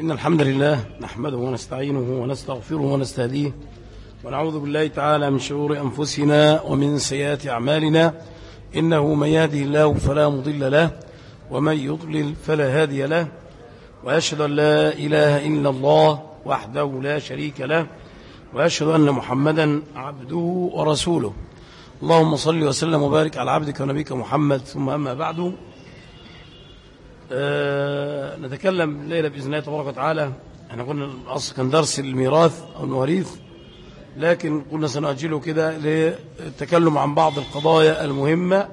إن الحمد لله نحمده ونستعينه ونستغفره ونستهديه ونعوذ بالله تعالى من شرور أنفسنا ومن سيئات أعمالنا. إنه من يهده الله فلا مضل له ومن يضلل فلا هادي له. وأشهد أن لا إله إلا الله وحده لا شريك له. وأشهد أن محمدا عبده ورسوله. اللهم صل وسلم وبارك على عبدك ونبيك محمد. ثم أما بعد. أه نتكلم الليلة بإذن الله تبارك وتعالى. إحنا قلنا الأصل كان درس الميراث أو المواريث لكن قلنا سنأجله كده للتكلم عن بعض القضايا المهمة.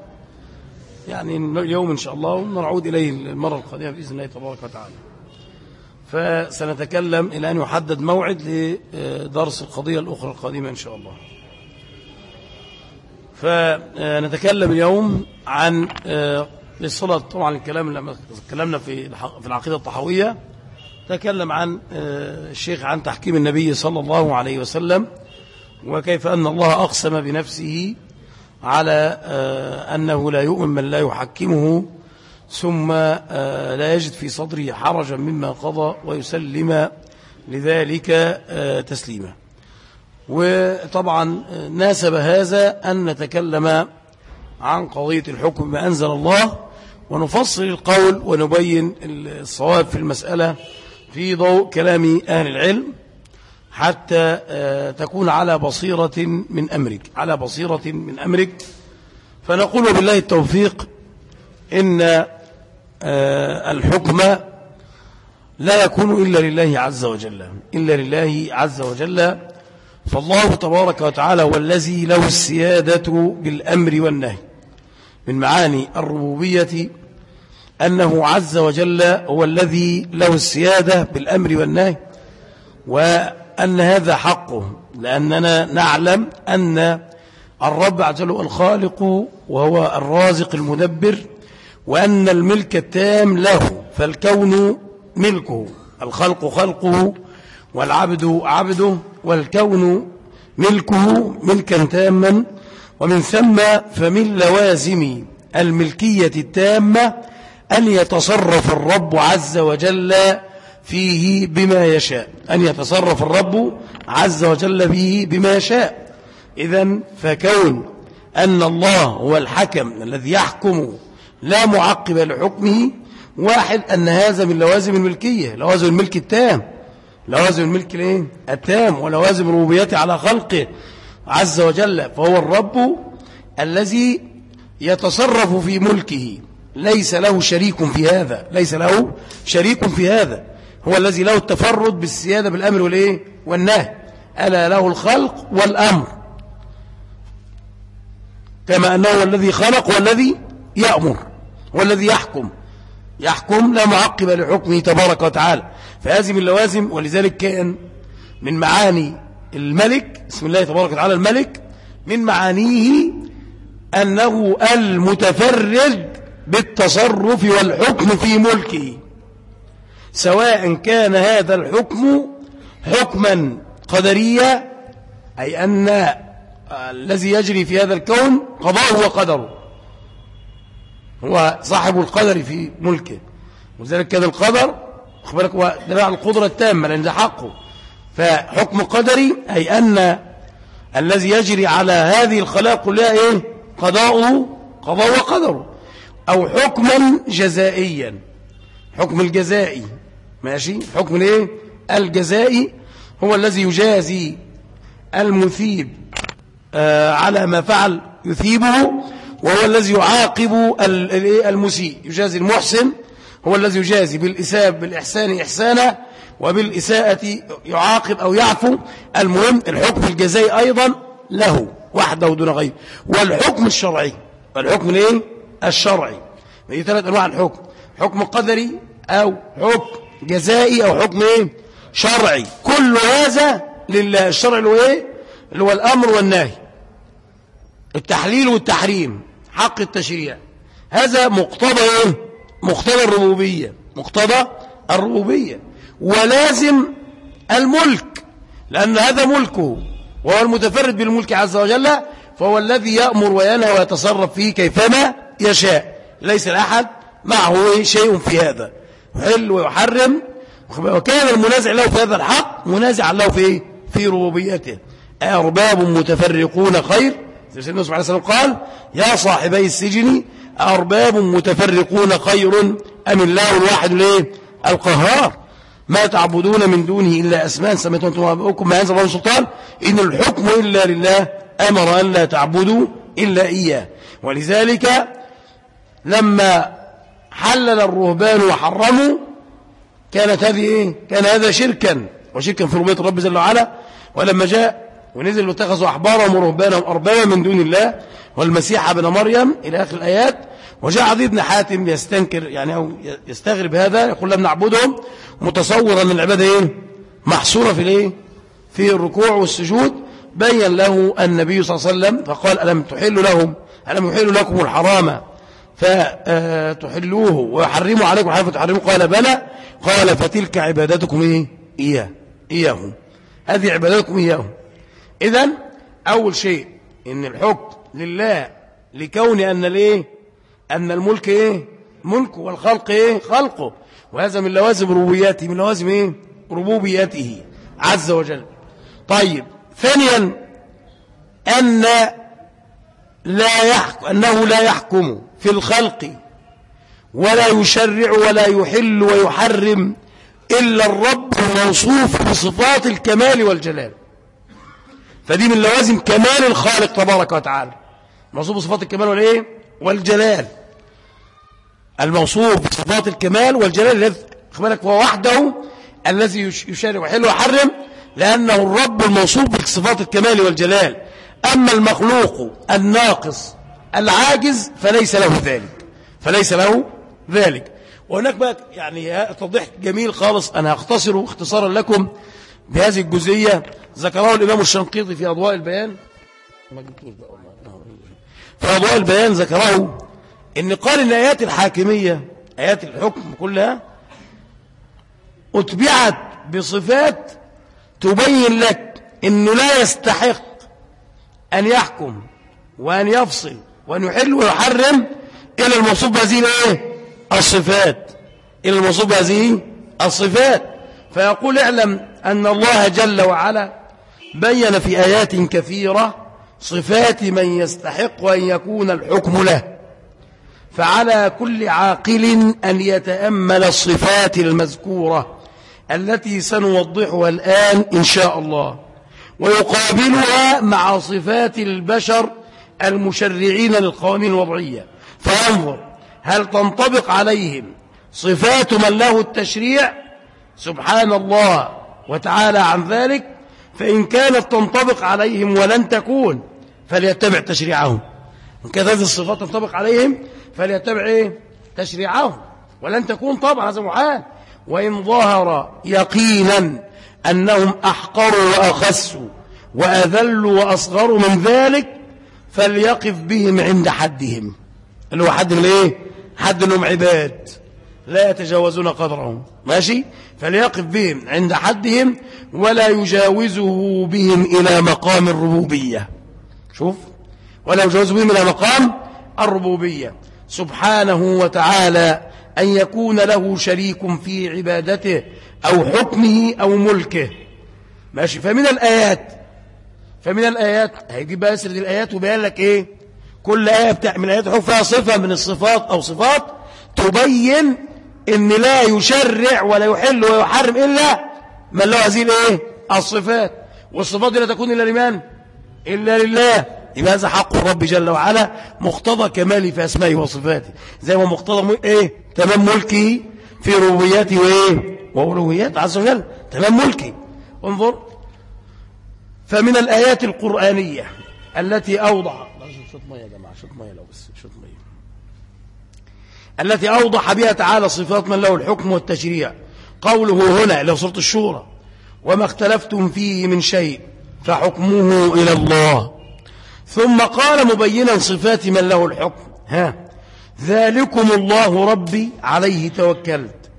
يعني اليوم إن شاء الله ونعود إليه المرة القادمة بإذن الله تبارك وتعالى. فسنتكلم إلى أن يحدد موعد لدرس القضية الأخرى القادمة إن شاء الله. فنتكلم اليوم عن للصلاة. طبعا الكلام لما تكلمنا في في العقيدة الطحوية تكلم عن الشيخ عن تحكيم النبي صلى الله عليه وسلم وكيف أن الله أقسم بنفسه على أنه لا يؤمن من لا يحكمه ثم لا يجد في صدره حرجا مما قضى ويسلم لذلك تسليما. وطبعا ناسب هذا أن نتكلم عن قضية الحكم بما أنزل الله ونفصل القول ونبين الصواب في المسألة في ضوء كلام أهل العلم حتى تكون على بصيرة من أمرك على بصيرة من أمرك. فنقول بالله التوفيق إن الحكم لا يكون إلا لله عز وجل إلا لله عز وجل. فالله تبارك وتعالى هو الذي له السيادة بالأمر والنهي من معاني الربوبية أنه عز وجل هو الذي له السيادة بالأمر والنهي وأن هذا حقه لأننا نعلم أن الرب عز وجل الخالق وهو الرازق المدبر وأن الملك التام له فالكون ملكه الخلق خلقه والعبد عبده والكون ملكه ملكا تاما ومن ثم فمن لوازم الملكية التامة أن يتصرف الرب عز وجل فيه بما يشاء. أن يتصرف الرب عز وجل فيه بما يشاء. إذا فكون أن الله هو الحكم الذي يحكم لا معقب لحكمه واحد أن هذا من لوازم الملكية لوازم الملك التام. لوازم الملك الإيه؟ التام ولوازم ربوبيته على خلقه عز وجل. فهو الرب الذي يتصرف في ملكه. ليس له شريك في هذا ليس له شريك في هذا. هو الذي له التفرد بالسيادة بالأمر والإيه؟ والنهي. ألا له الخلق والأمر. كما أنه هو الذي خلق والذي يأمر والذي يحكم. يحكم لا معقب لحكمه تبارك وتعالى. فهذه من اللوازم ولذلك كان من معاني الملك اسم الله تبارك وتعالى الملك من معانيه أنه المتفرد بالتصرف والحكم في ملكه. سواء كان هذا الحكم حكما قدريا أي أن الذي يجري في هذا الكون قضاءه وقدره. هو صاحب القدر في ملكه. وذلك كان القدر أخبرك هو القدرة التامة لأن ده حقه. فحكم قدري أي أن الذي يجري على هذه الخلاق كلها إيه؟ قضاؤه قضاء وقدره. أو حكما جزائيا. حكم الجزائي ماشي؟ حكم الايه الجزائي هو الذي يجازي المثيب آه على ما فعل يثيبه وهو الذي يعاقب المسيء. يجازي المحسن هو الذي يجازي بالإساب بالإحسان إحسانا وبالإساءة يعاقب أو يعفو. المهم الحكم الجزائي أيضا له وحده دون غيره. والحكم الشرعي والحكم الايه الشرعي. هي ثلاث أنواع الحكم. حكم قدري أو حكم جزائي أو حكم إيه؟ شرعي. كل هذا لله. الشرع اللي هو إيه؟ اللي هو الأمر والنهي. التحليل والتحريم. حق التشريع. هذا مقتضى إيه؟ مقتضى الربوبية. مقتضى الربوبية. ولازم الملك. لأن هذا ملكه. وهو المتفرد بالملك عز وجل فهو الذي يأمر وينهى ويتصرف فيه كيفما يشاء ليس لأحد معه شيء في هذا. يحل ويحرم. وكان المنازع له في هذا الحق منازعا له في في ربوبيته. أرباب متفرقون خير. سيدنا عليه السلام قال يا صاحبي السجن أرباب متفرقون خير أم الله الواحد الإيه؟ القهار؟ ما تعبدون من دونه إلا أسماء سميتم أبوكم ما ينزل الله سلطان؟ إن الحكم إلا لله. أمر أن لا تعبدوا إلا إياه. ولذلك لما حلل الرهبان وحرموا كانت هذه إيه؟ كان هذا شركا وشركا في ربية الرب جل وعلا ولما جاء ونزل واتخذوا أحبارهم ورهبانهم أربابا من دون الله والمسيح ابن مريم إلى آخر الآيات وجاء عدي بن حاتم يستنكر يعني أو يستغرب هذا يقول لم نعبدهم متصورا أن العبادة إيه؟ محصورة في الإيه؟ في الركوع والسجود بين له النبي صلى الله عليه وسلم فقال ألم تحل لهم ألم يحل لكم الحرام فتحلوه ويحرموا عليكم حرام فتحرموا قال بلى. قال فتلك عبادتكم إيه؟ إياه. إياهم. هذه عبادتكم إياهم. إذن أول شيء إن الحكم لله لكون أن الإيه؟ أن الملك إيه؟ ملكه والخلق إيه؟ خلقه. وهذا من لوازم ربوبياته من لوازم إيه؟ ربوبيته عز وجل. طيب. ثانيا أن لا يحكم أنه لا يحكم. في الخلق ولا يشرع ولا يحل ويحرم إلا الرب الموصوف بصفات الكمال والجلال. فدي من لوازم كمال الخالق تبارك وتعالى. موصوف بصفات الكمال والإيه؟ والجلال. الموصوف بصفات الكمال والجلال الذي هو وحده الذي يشارع ويحل ويحرم لأنه الرب الموصوف بصفات الكمال والجلال. أما المخلوق الناقص العاجز فليس له ذلك. فليس له ذلك. وهناك بقى يعني توضيح جميل خالص. أنا أختصر اختصارا لكم بهذه الجزئية. ذكره الإمام الشنقيطي في أضواء البيان. ما جبتوش بقى في أضواء البيان ذكره إن قال إن آيات الحاكمية آيات الحكم كلها أتبعت بصفات تبين لك أنه لا يستحق أن يحكم وأن يفصل. وأن يحل ويحرم إلى الموصوف بهذه الصفات. إلى الموصوف بهذه الصفات. فيقول اعلم أن الله جل وعلا بين في آيات كثيرة صفات من يستحق أن يكون الحكم له. فعلى كل عاقل أن يتأمل الصفات المذكورة التي سنوضحها الآن إن شاء الله. ويقابلها مع صفات البشر المشرعين للقوانين الوضعية. فانظر هل تنطبق عليهم صفات من له التشريع؟ سبحان الله وتعالى عن ذلك. فإن كانت تنطبق عليهم ولن تكون فليتبع تشريعهم. إن كانت هذه الصفات تنطبق عليهم فليتبع إيه؟ تشريعهم. ولن تكون طبعا هذا محال وإن ظهر يقينا أنهم أحقروا وأخسوا وأذلوا وأصغروا من ذلك فليقف بهم عند حدهم. اللي هو حد من إيه؟ حد انهم عباد. لا يتجاوزون قدرهم. ماشي؟ فليقف بهم عند حدهم ولا يجاوزه بهم إلى مقام الربوبية. شوف. ولا يجاوزه بهم إلى مقام الربوبية. سبحانه وتعالى أن يكون له شريك في عبادته أو حكمه أو ملكه. ماشي؟ فمن الآيات فمن الآيات هيجيب بقى يسرد الآيات وبيان لك إيه؟ كل آية بتاع من الآيات فيها صفة من الصفات أو صفات تبين إن لا يشرع ولا يحل ويحرم إلا من له هذه الإيه؟ الصفات. والصفات لا تكون إلا لمن؟ إلا لله. يبقى هذا حق الرب جل وعلا مقتضى كماله في أسمائه وصفاته. زي ما مقتضى إيه؟ تمام ملكه في ربوبياته وإيه؟ وألوهياته عز وجل. تمام ملكه. انظر فمن الآيات القرآنية التي أوضح شوط مية يا جماعة شوط مية لو بس شوط مية. التي أوضح بها تعالى صفات من له الحكم والتشريع. قوله هنا إلى صورة الشورى وما اختلفتم فيه من شيء فحكمه إلى الله. ثم قال مبينا صفات من له الحكم. ها ذلكم الله ربي عليه توكلت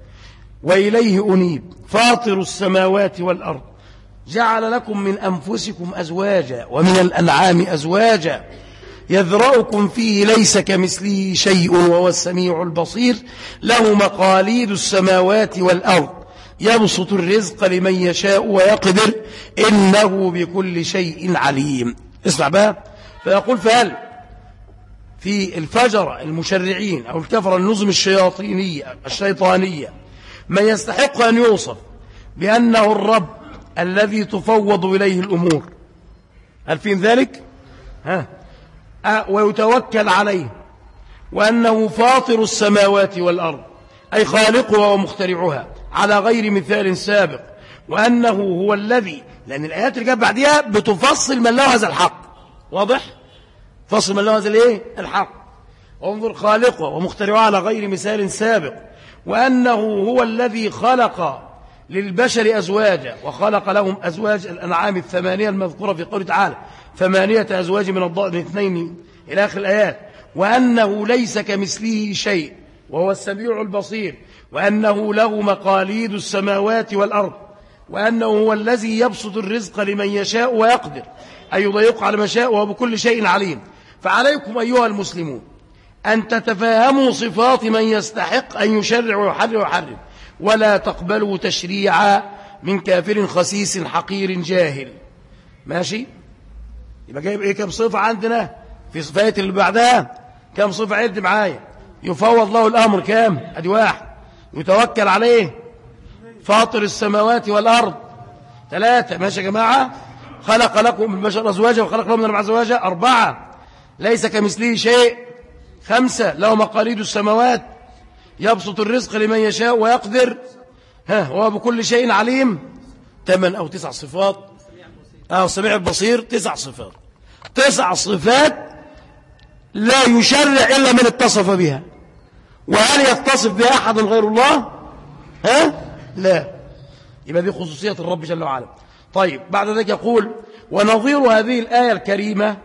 وإليه أنيب فاطر السماوات والأرض. جعل لكم من أنفسكم أزواجا ومن الأنعام أزواجا يذرأكم فيه ليس كمثله شيء وهو السميع البصير له مقاليد السماوات والأرض يبسط الرزق لمن يشاء ويقدر إنه بكل شيء عليم اسمع بقى. فيقول فهل في الفجر المشرعين أو الكفر النظم الشياطينية الشيطانية من يستحق أن يوصف بأنه الرب الذي تفوض إليه الأمور. هل في ذلك؟ ها. أه ويتوكل عليه. وأنه فاطر السماوات والأرض أي خالقها ومخترعها على غير مثال سابق. وأنه هو الذي لأن الآيات اللي جاءت بعدها بتفصل من له هذا الحق. واضح؟ فصل من له هذا الإيه؟ الحق. انظر خالقه ومخترعه على غير مثال سابق. وأنه هو الذي خلق للبشر أزواجا وخلق لهم أزواج الأنعام الثمانية المذكورة في قوله تعالى ثمانية أزواج من الضأن اثنين إلى آخر الآيات وأنه ليس كمثله شيء وهو السميع البصير وأنه له مقاليد السماوات والأرض وأنه هو الذي يبسط الرزق لمن يشاء ويقدر أن يضيق على ما شاء وهو بكل شيء عليم. فعليكم أيها المسلمون أن تتفاهموا صفات من يستحق أن يشرع ويحرر ويحرم. ولا تقبلوا تشريعا من كافر خسيس حقير جاهل. ماشي؟ يبقى جايب إيه؟ كم صفة عندنا؟ في صفات اللي بعدها كم صفة؟ عد معايا. يفوض له الأمر كام؟ أدي واحد. يتوكل عليه. فاطر السماوات والأرض. ثلاثة. ماشي يا جماعة؟ خلق لكم من البشر أزواجا وخلق لهم من المعز أزواجا. أربعة. ليس كمثله شيء. خمسة. له مقاليد السماوات. يبسط الرزق لمن يشاء ويقدر. ها هو بكل شيء عليم. ثمان أو تسع صفات. أو سميع البصير تسع صفات. تسع صفات لا يشرع إلا من اتصف بها. وهل يتصف بها أحد غير الله؟ ها؟ لا. يبقى دي خصوصية الرب جل وعلا. طيب بعد ذلك يقول ونظير هذه الآية الكريمة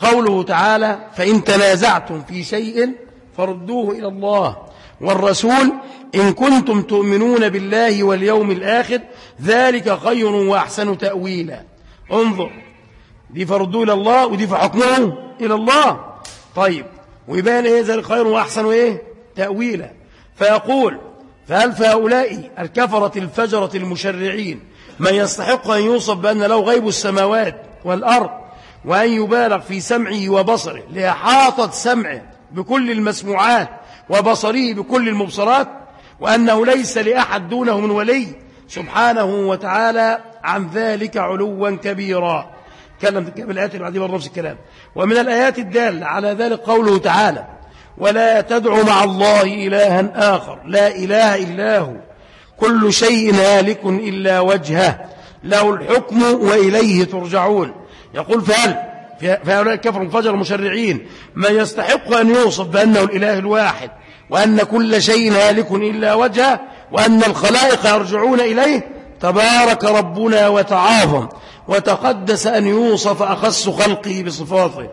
قوله تعالى فإن تنازعتم في شيء فردوه إلى الله والرسول إن كنتم تؤمنون بالله واليوم الآخر ذلك خير وأحسن تأويلا. انظر دي فردوه إلى الله ودي فحكمه إلى الله. طيب ويبان إيه ذلك خير وأحسن إيه؟ تأويلا. فيقول فهل فهؤلاء الكفرة الفجرة المشرعين من يستحق أن يوصف بأن له غيب السماوات والأرض وأن يبالغ في سمعه وبصره لإحاطة سمعه بكل المسموعات وبصره بكل المبصرات وأنه ليس لأحد دونه من ولي سبحانه وتعالى عن ذلك علوا كبيرا. كلم بالآيات اللي بعدين نفس الكلام. ومن الآيات الدالة على ذلك قوله تعالى ولا تدع مع الله إلها آخر. لا إله إلا هو. كل شيء هالك إلا وجهه. له الحكم وإليه ترجعون. يقول فهل في هؤلاء الكفر الفجر المشرعين. من يستحق أن يوصف بأنه الإله الواحد وأن كل شيء هالك إلا وجهه وأن الخلائق يرجعون إليه. تبارك ربنا وتعاظم وتقدس أن يوصف أخص خلقه بصفاته.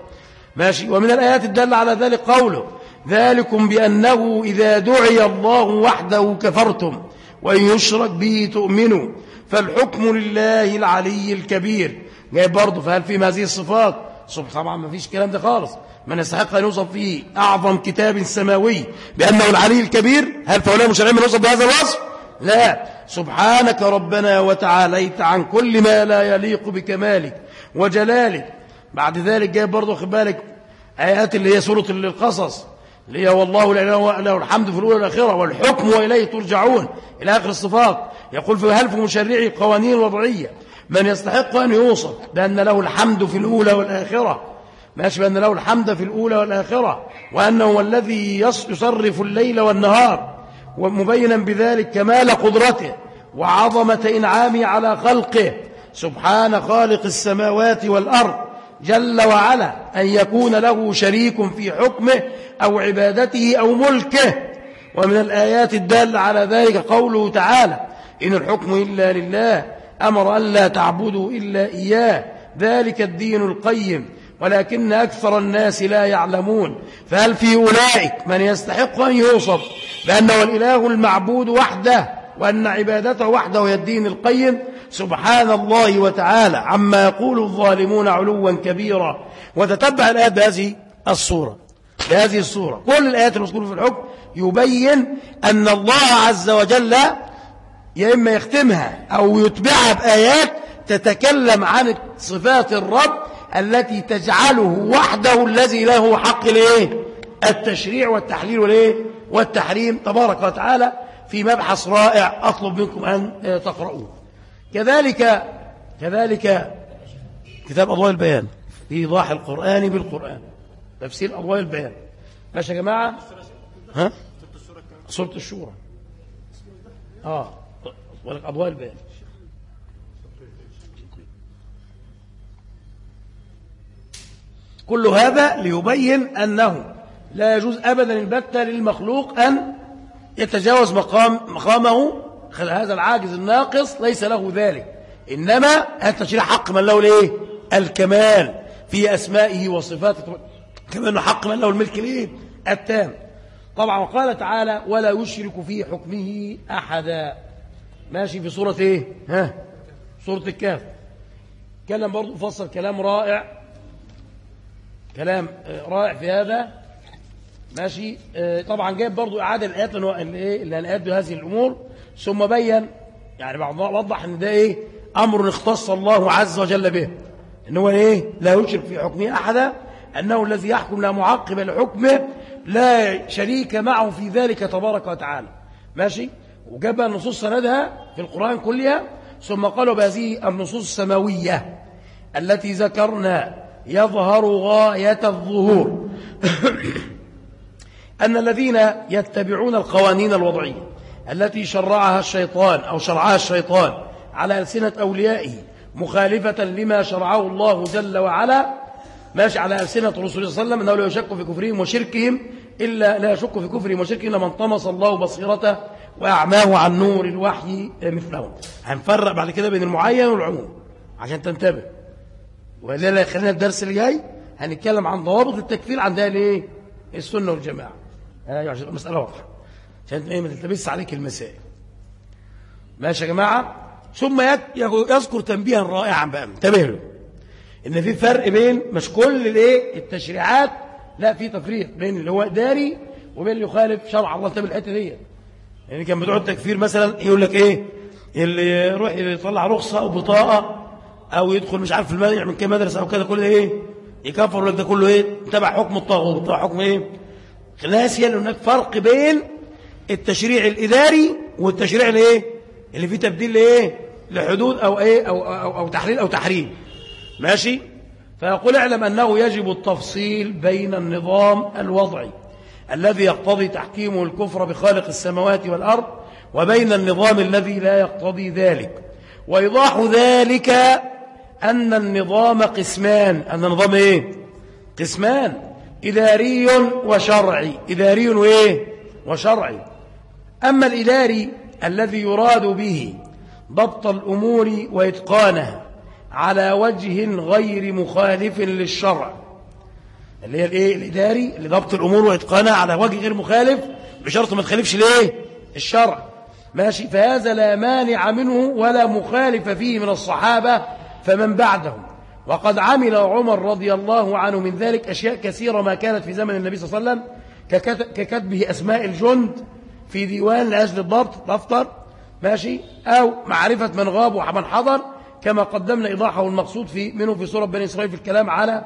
ماشي. ومن الآيات الدالة على ذلك قوله ذلكم بأنه إذا دعي الله وحده كفرتم وإن يشرك به تؤمنوا. فالحكم لله العلي الكبير. جاي برضه فهل في هذه الصفات؟ طبعا ما فيش كلام ده خالص. من يستحق أن يوصف فيه أعظم كتاب سماوي بأنه العلي الكبير هل فهؤلاء المشرعين من يوصف بهذا الوصف؟ لا. سبحانك ربنا وتعاليت عن كل ما لا يليق بكمالك وجلالك. بعد ذلك جاي برضه خبالك آيات اللي هي سورة القصص اللي هي والله له الحمد في الأولى والآخرة والحكم وإليه ترجعون إلى آخر الصفات. يقول في هل في مشرعي قوانين وضعية؟ من يستحق أن يوصف بأن له الحمد في الأولى والآخرة. ماشي بأن له الحمد في الأولى والآخرة وأنه هو الذي يصرف الليل والنهار ومبينا بذلك كمال قدرته وعظمة إنعامه على خلقه. سبحان خالق السماوات والأرض جل وعلا أن يكون له شريك في حكمه أو عبادته أو ملكه. ومن الآيات الدالة على ذلك قوله تعالى إن الحكم إلا لله أمر أن لا تعبدوا إلا إياه. ذلك الدين القيم. ولكن أكثر الناس لا يعلمون. فهل في أولئك من يستحق أن يوصف بأنه الإله المعبود وحده وأن عبادته وحده هي الدين القيم؟ سبحان الله وتعالى عما يقول الظالمون علوا كبيرا. وتتبع الآيات بهذه الصورة. بهذه الصورة. كل الآيات المذكورة في الحكم يبين أن الله عز وجل يا إما يختمها أو يتبعها بآيات تتكلم عن صفات الرب التي تجعله وحده الذي له حق الايه التشريع والتحليل والايه والتحريم. تبارك وتعالى في مبحث رائع أطلب منكم أن تقرؤوه. كذلك كذلك كتاب أضواء البيان. في إيضاح القرآن بالقرآن. تفسير أضواء البيان. ماشي يا جماعة؟ ها؟ سورة الشورى. آه. ولك أضواء البيان كل هذا ليبين أنه لا يجوز أبدا البتة للمخلوق أن يتجاوز مقام مقامه هذا العاجز الناقص ليس له ذلك. إنما التشريع حق من له الايه الكمال في أسمائه وصفاته. كما أنه حق من له الملك الايه التام. طبعا وقال تعالى ولا يشرك في حكمه أحدا. ماشي في سورة إيه؟ ها؟ سورة الكهف كلام برضو فصل كلام رائع. كلام آه، رائع في هذا. ماشي؟ آه، طبعا جايب برضو إعادة الآيات اللي هنآيات بهذه الأمور. ثم بين يعني بعض وضح إن ده إيه؟ أمر اختص الله عز وجل به. إن هو إيه؟ لا يشرك في حكمه أحدا. أنه الذي يحكم لا معقب لحكمه لا شريك معه في ذلك تبارك وتعالى. ماشي؟ وجاب النصوص سندها في القرآن كلها ثم قالوا بهذه النصوص السماوية التي ذكرنا يظهر غاية الظهور. أن الذين يتبعون القوانين الوضعية التي شرعها الشيطان أو شرعها الشيطان على ألسنة أوليائه مخالفة لما شرعه الله جل وعلا ماشي على ألسنة رسول الله صلى الله عليه وسلم أنه لا يشك في كفرهم وشركهم إلا لا يشك في كفرهم وشركهم لمن طمس الله بصيرته وأعماه عن نور الوحي مثلهم هنفرق بعد كده بين المعين والعموم عشان تنتبه. ولا خلينا الدرس اللي جاي هنتكلم عن ضوابط التكفير عند أهل إيه؟ السنة والجماعة. أيوه عشان المساله واضحة. عشان إيه ما تلتبس عليك المسائل. ماشي يا جماعة؟ ثم يذكر تنبيها رائعا بقى. انتبه له. إن في فرق بين مش كل الإيه؟ التشريعات لا في تفريق بين اللي هو إداري وبين اللي يخالف شرع الله. تبع الحته دي يعني كان بتوع التكفير مثلا يقول لك إيه؟ اللي يروح يطلع رخصة أو بطاقة أو يدخل مش عارف المانع يعمل كده مدرسة أو كده كله إيه؟ يكفر لك ده كله إيه؟ تبع حكم الطاغوت. تبع حكم إيه؟ ناسيا ان هناك فرق بين التشريع الإداري والتشريع الايه اللي فيه تبديل لإيه؟ لحدود أو إيه؟ أو أو, أو تحليل أو تحريم. ماشي؟ فيقول اعلم أنه يجب التفصيل بين النظام الوضعي. الذي يقتضي تحكيمه الكفر بخالق السماوات والأرض وبين النظام الذي لا يقتضي ذلك. وإيضاح ذلك أن النظام قسمان. أن النظام إيه؟ قسمان. إداري وشرعي. إداري وإيه وشرعي. أما الإداري الذي يراد به ضبط الأمور وإتقانها على وجه غير مخالف للشرع اللي هي الايه؟ الاداري لضبط الأمور واتقانها على وجه غير مخالف بشرط ما تخالفش ليه؟ الشرع. ماشي؟ فهذا لا مانع منه ولا مخالف فيه من الصحابة فمن بعدهم. وقد عمل عمر رضي الله عنه من ذلك أشياء كثيرة ما كانت في زمن النبي صلى الله عليه وسلم ككتبه أسماء الجند في ديوان لأجل الضبط دفتر ماشي؟ أو معرفة من غاب ومن حضر كما قدمنا إيضاحه المقصود في منه في سورة بني إسرائيل في الكلام على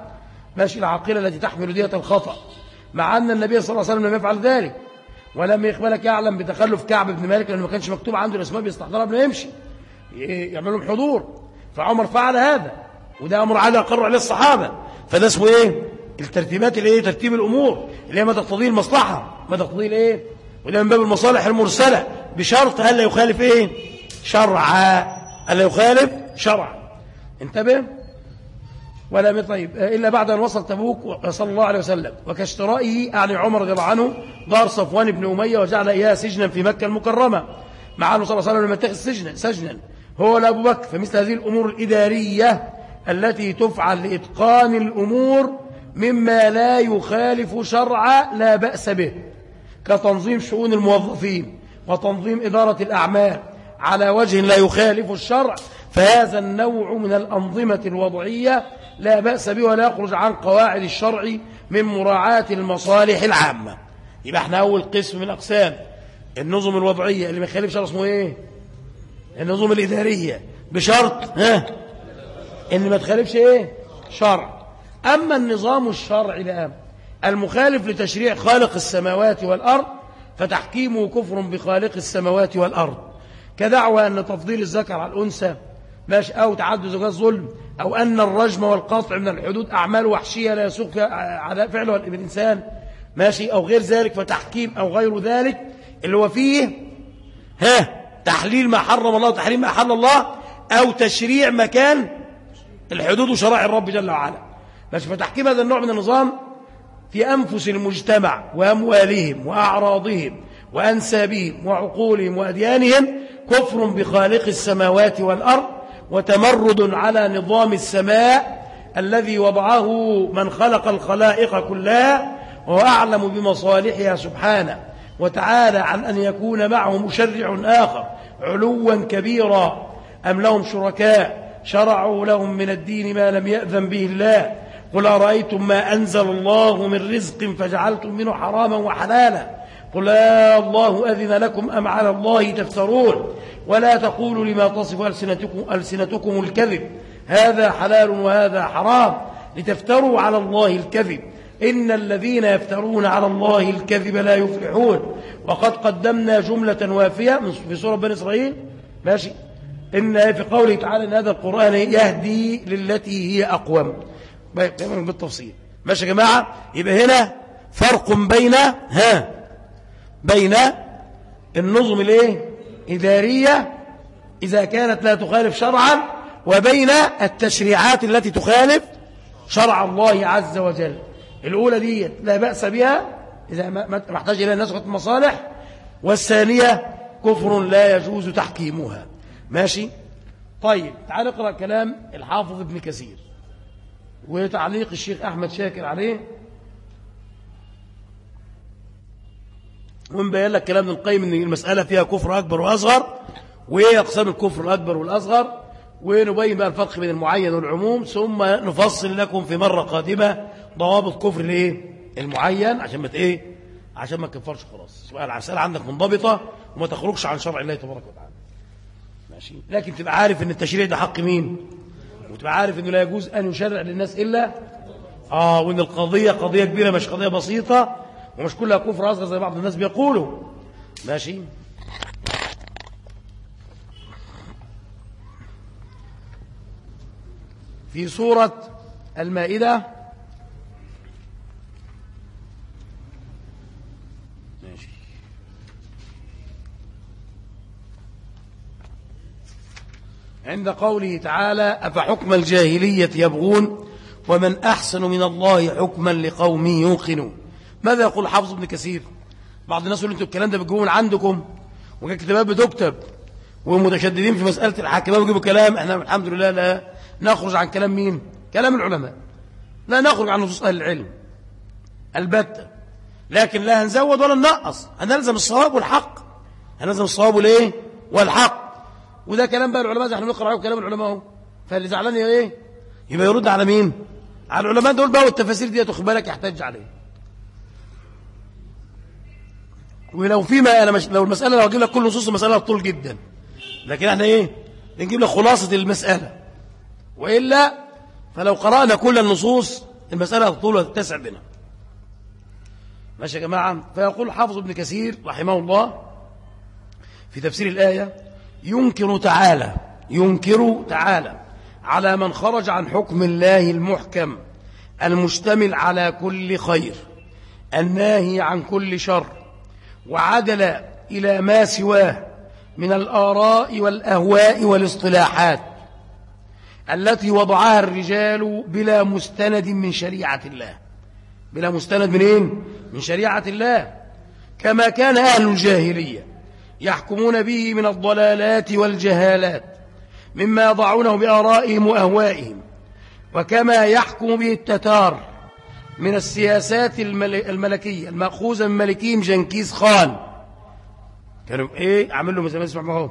ماشي العقيلة التي تحمل دية الخطأ مع أن النبي صلى الله عليه وسلم لم يفعل ذلك ولم يقبلك يعلم بتخلف كعب بن مالك لأنه ما كانش مكتوب عنده الأسماء بيستحضرها قبل ما يمشي. يعمل لهم حضور. فعمر فعل هذا وده أمر عادة أقروا عليه الصحابة فده اسمه إيه؟ الترتيبات اللي إيه ترتيب الأمور اللي هي ما تقتضيه المصلحة. ما تقتضيه الإيه؟ وده من باب المصالح المرسلة. بشرط ألا يخالف إيه؟ شرعا. ألا يخالف شرعا. انتبه. ولا طيب إلا بعد أن وصل تبوك صلى الله عليه وسلم. وكاشترائه أعني عمر رضي الله عنه دار صفوان بن أمية وجعل إياها سجنا في مكة المكرمة. مع أنه صلى الله عليه وسلم لم يتخذ سجنا, سجنا. هو لأبو بكر فمثل هذه الأمور الإدارية التي تفعل لإتقان الأمور مما لا يخالف شرع لا بأس به كتنظيم شؤون الموظفين وتنظيم إدارة الأعمال. على وجه لا يخالف الشرع فهذا النوع من الأنظمة الوضعية لا بأس به ولا يخرج عن قواعد الشرع من مراعاة المصالح العامة. يبقى إحنا أول قسم من أقسام النظم الوضعية اللي ما يخالف شرع اسمه إيه؟ النظم الإدارية. بشرط ها؟ إن ما تخالفش إيه؟ شرع. أما النظام الشرعي الآن المخالف لتشريع خالق السماوات والأرض فتحكيمه كفر بخالق السماوات والأرض. كدعوى أن تفضيل الذكر على الأنثى ماشي أو تعدد زوجات ظلم أو أن الرجم والقطع من الحدود أعمال وحشية لا يسوق فيها فعله الإنسان. ماشي أو غير ذلك فتحكيم أو غير ذلك اللي هو فيه ها تحليل ما حرم الله وتحريم ما أحل الله أو تشريع مكان الحدود وشرائع الرب جل وعلا. ماشي فتحكيم هذا النوع من النظام في أنفس المجتمع وأموالهم وأعراضهم وأنسابهم وعقولهم وأديانهم كفر بخالق السماوات والأرض وتمرد على نظام السماء الذي وضعه من خلق الخلائق كلها وهو أعلم بمصالحها سبحانه وتعالى عن أن يكون معه مشرع آخر علوا كبيرا. أم لهم شركاء؟ شرعوا لهم من الدين ما لم يأذن به الله. قل أرأيتم ما أنزل الله من رزق فجعلتم منه حراما وحلالا. قل لا الله أذن لكم أم على الله تفترون؟ ولا تقولوا لما تصف ألسنتكم, ألسنتكم الكذب. هذا حلال وهذا حرام. لتفتروا على الله الكذب. إن الذين يفترون على الله الكذب لا يفلحون. وقد قدمنا جملة وافية في سورة بني إسرائيل. ماشي. إن في قوله تعالى إن هذا القرآن يهدي للتي هي أقوم. بالتفصيل. ماشي يا جماعة؟ يبقى هنا فرق بين ها بين النظم الايه؟ إدارية إذا كانت لا تخالف شرعا وبين التشريعات التي تخالف شرع الله عز وجل. الأولى دي لا بأس بها إذا ما محتاج إلى نسخة المصالح والثانية كفر لا يجوز تحكيمها. ماشي؟ طيب تعال نقرأ كلام الحافظ ابن كثير وتعليق الشيخ أحمد شاكر عليه. ونبين لك كلام ابن القيم إن المسألة فيها كفر أكبر وأصغر وإيه أقسام الكفر الأكبر والأصغر ونبين بقى الفرق بين المعين والعموم ثم نفصل لكم في مرة قادمة ضوابط كفر الايه المعين عشان ما إيه؟ عشان ما تكفرش خلاص. سؤال العسال عندك منضبطة وما تخرجش عن شرع الله تبارك وتعالى. ماشي. لكن تبقى عارف إن التشريع ده حق مين؟ وتبقى عارف إنه لا يجوز أن يشرع للناس الا آه وإن القضية قضية كبيرة مش قضية بسيطة. ومش كلها كفر أصغر زي بعض الناس بيقولوا. ماشي؟ في سورة المائدة. عند قوله تعالى أفحكم الجاهلية يبغون ومن أحسن من الله حكما لقوم يوقنون. ماذا يقول حافظ ابن كثير؟ بعض الناس يقول أنتوا الكلام ده بتجيبوه من عندكم وكان كتابات بتكتب ومتشددين في مسألة الحاكمة ويجيبوا كلام إحنا الحمد لله لا نخرج عن كلام مين؟ كلام العلماء. لا نخرج عن نصوص أهل العلم. البتة لكن لا هنزود ولا ننقص. هنلزم الصواب والحق. هنلزم الصواب والإيه؟ والحق. وده كلام بقى العلماء إحنا بنقرأ عليهم كلام العلماء اهو. فاللي زعلان إيه؟ يبقى يرد على مين؟ على العلماء دول بقى والتفاسير دي تاخد بالك يحتاج عليه. ولو في ما أنا مش لو المساله لو أجيب لك كل نصوص المسألة طول جدا. لكن إحنا إيه؟ نجيب لك خلاصة المسألة. وإلا فلو قرأنا كل النصوص المسألة طول تتسع بنا. ماشي يا جماعة؟ فيقول حافظ ابن كثير رحمه الله في تفسير الآية ينكر تعالى ينكر تعالى على من خرج عن حكم الله المحكم المشتمل على كل خير الناهي عن كل شر وعدل إلى ما سواه من الآراء والأهواء والاصطلاحات التي وضعها الرجال بلا مستند من شريعة الله بلا مستند منين؟ من شريعة الله كما كان أهل الجاهلية يحكمون به من الضلالات والجهالات مما يضعونه بآرائهم وأهوائهم وكما يحكم به التتار من السياسات الملكية. المأخوذة من ملكيهم جنكيز خان. كانوا إيه؟ عمل له زي ما اسمعوا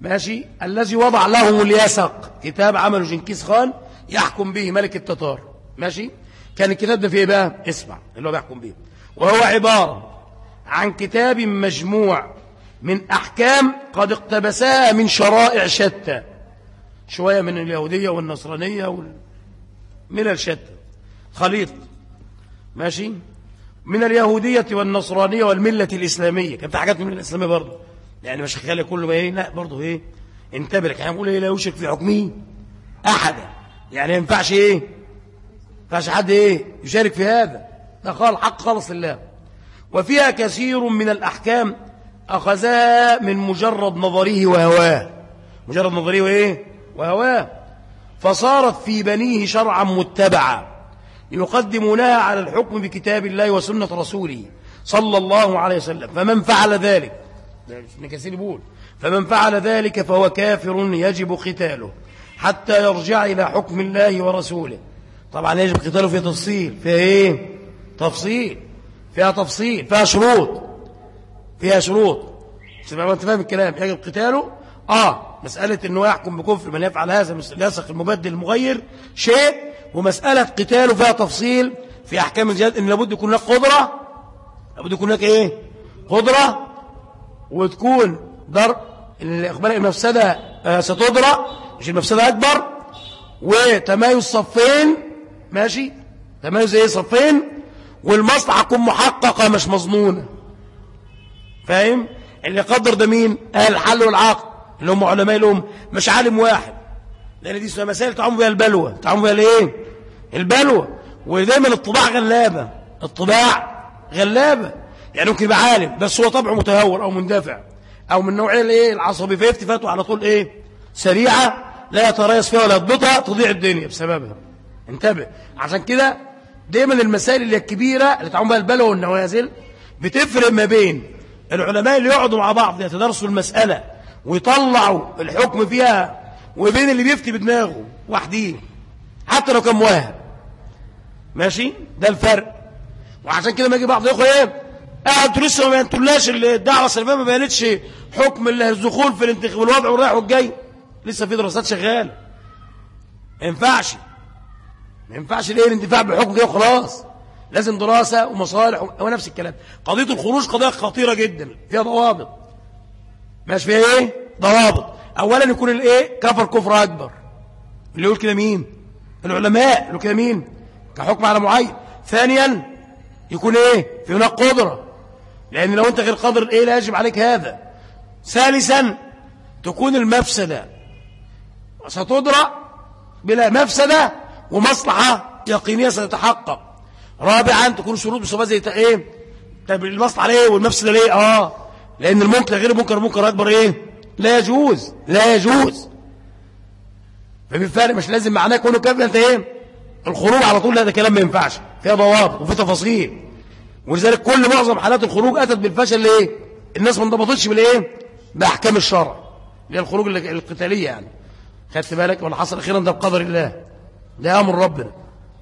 ماشي؟ الذي وضع لهم اليسق كتاب عمله جنكيز خان يحكم به ملك التتار. ماشي؟ كان الكتاب ده فيه إيه بقى؟ اسمع اللي هو بيحكم به وهو عبارة عن كتاب مجموع من أحكام قد اقتبسها من شرائع شتى. شوية من اليهودية والنصرانية وال... شتى خليط. ماشي؟ من اليهودية والنصرانية والملة الإسلامية. كانت حاجات من الإسلامية برضه. يعني مش خلي كله إيه لا برضه إيه انتبه لك. هنقول إيه لا يشرك في حكمه أحدا يعني ما ينفعش إيه ما ينفعش حد إيه يشارك في هذا. ده قال حق خالص لله. وفيها كثير من الأحكام أخذها من مجرد نظره وهواه. مجرد نظره وإيه؟ وهواه. فصارت في بنيه شرعا متبعا. يقدمونها على الحكم بكتاب الله وسنة رسوله صلى الله عليه وسلم. فمن فعل ذلك ابن كثير فمن فعل ذلك فهو كافر يجب قتاله حتى يرجع إلى حكم الله ورسوله. طبعا يجب قتاله في تفصيل فيها إيه؟ تفصيل فيها تفصيل فيها شروط فيها شروط. سبع أنت فاهم الكلام يجب قتاله؟ آه مسألة إنه يحكم بكفر من يفعل هذا يسخ المبدل المغير شيء ومسألة قتاله فيها تفصيل في أحكام الجهاد إن لابد يكون لك قدرة لابد يكون لك إيه؟ قدرة وتكون الاقبال المفسدة آه ستدرى مش المفسدة أكبر. وتمايز صفين ماشي؟ تمايز إيه؟ صفين. والمصلحة تكون محققة مش مظنونة فاهم؟ اللي يقدر ده مين؟ أهل الحل والعقل اللي هم علماء الام مش عالم واحد. لأن دي مسائل تعامل بها البلوى. تعامل بها الإيه؟ البلوى. ودايما الطباع غلابة. الطباع غلابة. يعني ممكن يبقى عالم بس هو طبعه متهور أو مندفع أو من نوعيه الإيه؟ العصبي. فيفتي فتوى على طول إيه؟ سريعة لا يتريث فيها ولا يضبطها تضيع الدنيا بسببها. انتبه. عشان كده دايما المسائل اللي الكبيرة اللي تعامل بها البلوى والنوازل بتفرق ما بين العلماء اللي يقعدوا مع بعض يتدرسوا المسألة ويطلعوا الحكم فيها وبين اللي بيفتي بدماغه وحديه حتى لو كان موهب ماشي؟ ده الفرق. وعشان كده ما يجي بعض يقول إيه؟ آه أنتوا لسه ما بينتولاش الدعوة السلفية ما بينتش حكم الدخول في الانتخاب والوضع والرايح والجاي. لسه في دراسات شغاله ما ينفعش. ما ينفعش ليه؟ الاندفاع بحكم كده وخلاص. لازم دراسة ومصالح هو نفس الكلام. قضية الخروج قضية خطيرة جدا. فيها ضوابط. ماشي فيها إيه؟ ضوابط. اولا يكون الإيه؟ كفر كفر أكبر. اللي يقول كده مين؟ العلماء يقول كده مين؟ كحكم على معين. ثانيا يكون إيه؟ في هناك قدرة. لأن لو أنت غير قادر إيه لا يجب عليك هذا؟ ثالثا تكون المفسدة. ستدرى بلا مفسدة ومصلحة يقينية ستتحقق. رابعا تكون شروط بصفات زي إيه؟ طب المصلحة ليه والمفسدة ليه آه. لأن المنكر غير المنكر المنكر أكبر إيه؟ لا يجوز لا يجوز. فبالفعل مش لازم معناه كونه كافر انت إيه؟ الخروج على طول هذا كلام ما ينفعش. فيها ضوابط وفي تفاصيل. ولذلك كل معظم حالات الخروج أتت بالفشل ليه؟ الناس ما انضبطتش بالايه؟ بأحكام الشرع. اللي هي الخروج القتالية يعني. خدت بالك؟ ولا حصل أخيرا ده بقدر الله. ده أمر ربنا.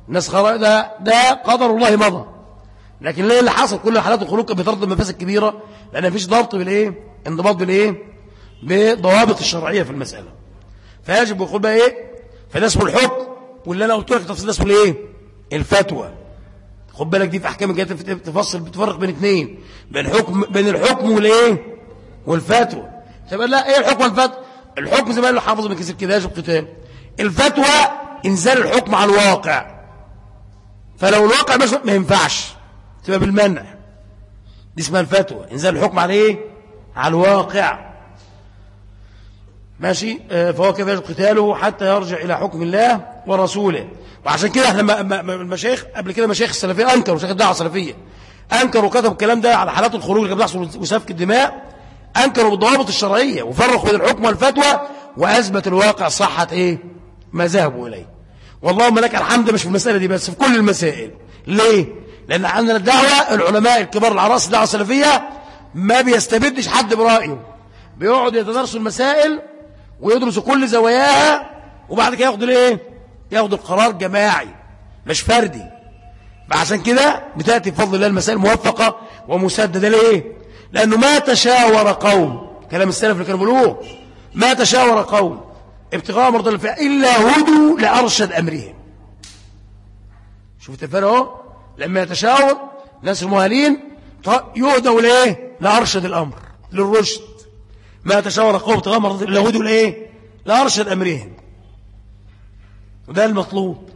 الناس خرج ده ده قدر الله مضى. لكن ليه اللي حصل؟ كل حالات الخروج كانت بترد المفاسد كبيره لأن مفيش ضبط بالايه؟ انضباط بالايه؟ بضوابط الشرعية في المسألة. فيجب يقول بقى إيه؟ فده اسمه الحكم. واللي أنا قلت لك تفصيل اسمه الإيه؟ الفتوى. خد بالك دي في أحكام الجهات تفصل بتفرق بين اثنين بين الحكم بين الحكم والإيه؟ والفتوى. طب لا إيه الحكم والفتوى؟ الحكم زي ما قال حافظ من كثير كده يجب قتال. الفتوى إنزال الحكم على الواقع. فلو الواقع مش ما ينفعش. تبقى بالمنع. دي اسمها الفتوى. إنزال الحكم على إيه؟ على الواقع. ماشي؟ آه، فهو كيف يجب قتاله حتى يرجع إلى حكم الله ورسوله. وعشان كده إحنا المشايخ قبل كده مشايخ السلفية أنكروا شيخ الدعوة السلفية أنكروا وكتبوا الكلام ده على حالات الخروج اللي بتحصل وسفك الدماء أنكروا بالضوابط الشرعية وفرقوا بين الحكم والفتوى وأثبت الواقع صحة إيه؟ ما ذهبوا إليه واللهم لك الحمد مش في المسألة دي بس في كل المسائل. ليه؟ لأن عندنا الدعوة العلماء الكبار العراس الدعوة السلفية ما بيستبدش حد برأيه. بيقعد يتدرسوا المسائل ويدرسوا كل زواياها وبعد كده ياخدوا الايه ياخدوا القرار جماعي مش فردي. فعشان كده بتأتي بفضل الله المسائل موفقة ومسددة. ليه؟ لأنه ما تشاور قوم كلام السلف اللي كانوا بيقولوه ما تشاور قوم ابتغاء مرضى الله إلا هدوا لأرشد أمرهم. شوف الفرق أهو؟ لما يتشاور ناس المهالين يهدوا لإيه لأرشد الأمر للرشد. ما تشاور قوم تغمر اليهود الايه لارشد امرهم وده المطلوب.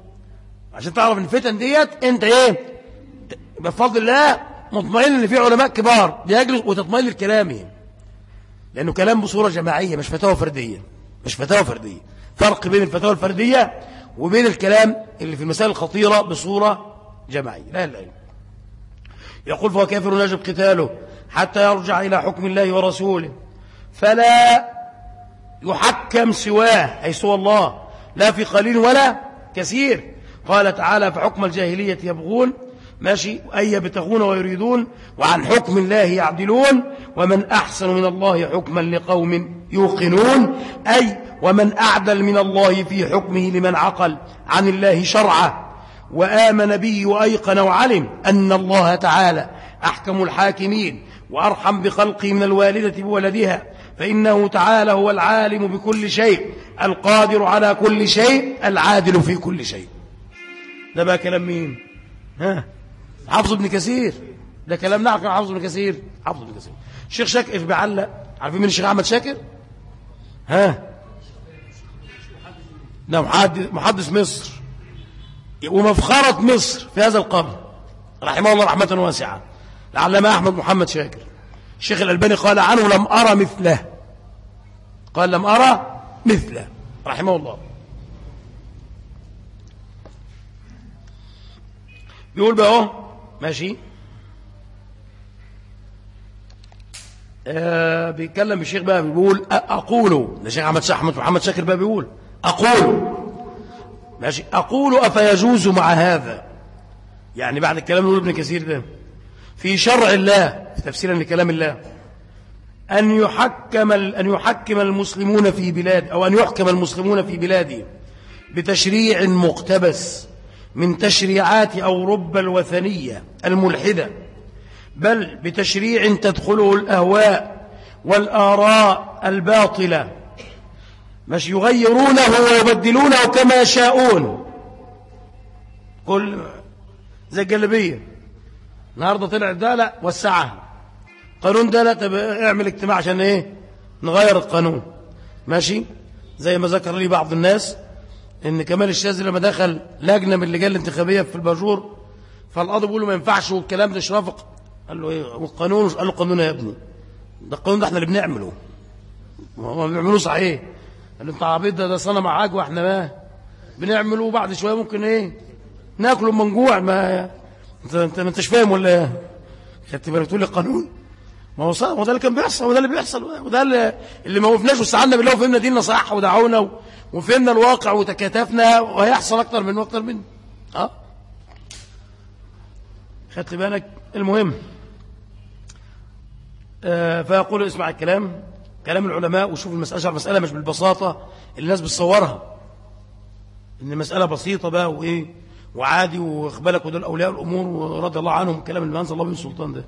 عشان تعرف إن الفتن ديت أنت إيه؟ بفضل الله مطمئن إن في علماء كبار بيجلس وتطمئن لكلامهم لأنه كلام بصورة جماعية مش فتاوى فردية. مش فتاوى فردية. فرق بين الفتاوى الفردية وبين الكلام اللي في المسائل الخطيرة بصورة جماعية. لا لا يقول فهو كافر يجب قتاله حتى يرجع إلى حكم الله ورسوله. فلا يحكم سواه أي سوى الله لا في قليل ولا كثير. قال تعالى فحكم الجاهلية يبغون ماشي أي يبتغون ويريدون وعن حكم الله يعدلون. ومن أحسن من الله حكما لقوم يوقنون. أي ومن أعدل من الله في حكمه لمن عقل عن الله شرعه وآمن به وأيقن وعلم أن الله تعالى أحكم الحاكمين وأرحم بخلقه من الوالدة بولدها. فإنه تعالى هو العالم بكل شيء القادر على كل شيء العادل في كل شيء. ده بقى كلام مين؟ ها؟ حافظ ابن كثير. ده كلام نعم حافظ ابن كثير. حافظ ابن كثير. الشيخ شاكر بيعلق عارفين مين الشيخ أحمد شاكر؟ ها؟ ده محدث محدث مصر. ومفخرة مصر في هذا القرن. رحمه الله رحمة واسعة. العلامة أحمد محمد شاكر. الشيخ الألباني قال عنه لم أرى مثله. قال لم أرى مثله. رحمه الله. بيقول بقى أهو. ماشي. آه بيتكلم الشيخ بقى بيقول أقول. الشيخ أحمد أحمد محمد شاكر بقى بيقول. أقول. ماشي. أقول أفيجوز مع هذا. يعني بعد الكلام نقول ابن كثير ده. في شرع الله تفسيرا لكلام الله أن يحكم أن يحكم المسلمون في بلاد أو أن يحكم المسلمون في بلادهم بتشريع مقتبس من تشريعات أوروبا الوثنية الملحدة بل بتشريع تدخله الأهواء والآراء الباطلة مش يغيرونه ويبدلونه كما يشاءون كل زي الجلبية النهاردة طلع ده لا وسعها. قانون ده لا طب اعمل اجتماع عشان إيه؟ نغير القانون. ماشي؟ زي ما ذكر لي بعض الناس إن كمال الشاذلي لما دخل لجنة من اللجان الانتخابية في الباجور فالقاضي بيقول له ما ينفعش والكلام ده شرافق قال له إيه؟ والقانون قال له قانون يا ابني. ده القانون ده إحنا اللي بنعمله. ما بنعمله صحيح. قال له انت عبيط ده ده صنم عجوه إحنا ما بنعمله. وبعد شوية ممكن إيه؟ ناكله من جوع ما انت انت ما انتش فاهم ولا إيه؟ خدت بالك تقول لي قانون. ما هو صح وده اللي كان بيحصل وده اللي بيحصل وده اللي, ما وقفناش واستعنا بالله وفهمنا ديننا صح ودعونا وفهمنا الواقع وتكاتفنا وهيحصل أكتر من وأكتر من آه. خدت بالك؟ المهم. آه فيقول اسمع الكلام كلام العلماء وشوف المسألة المسألة مش بالبساطة اللي الناس بتصورها. إن المسألة بسيطة بقى وإيه؟ وعادي واخبالك ودول أولياء الأمور ورضي الله عنهم كلام اللي أنزل الله بن السلطان ده.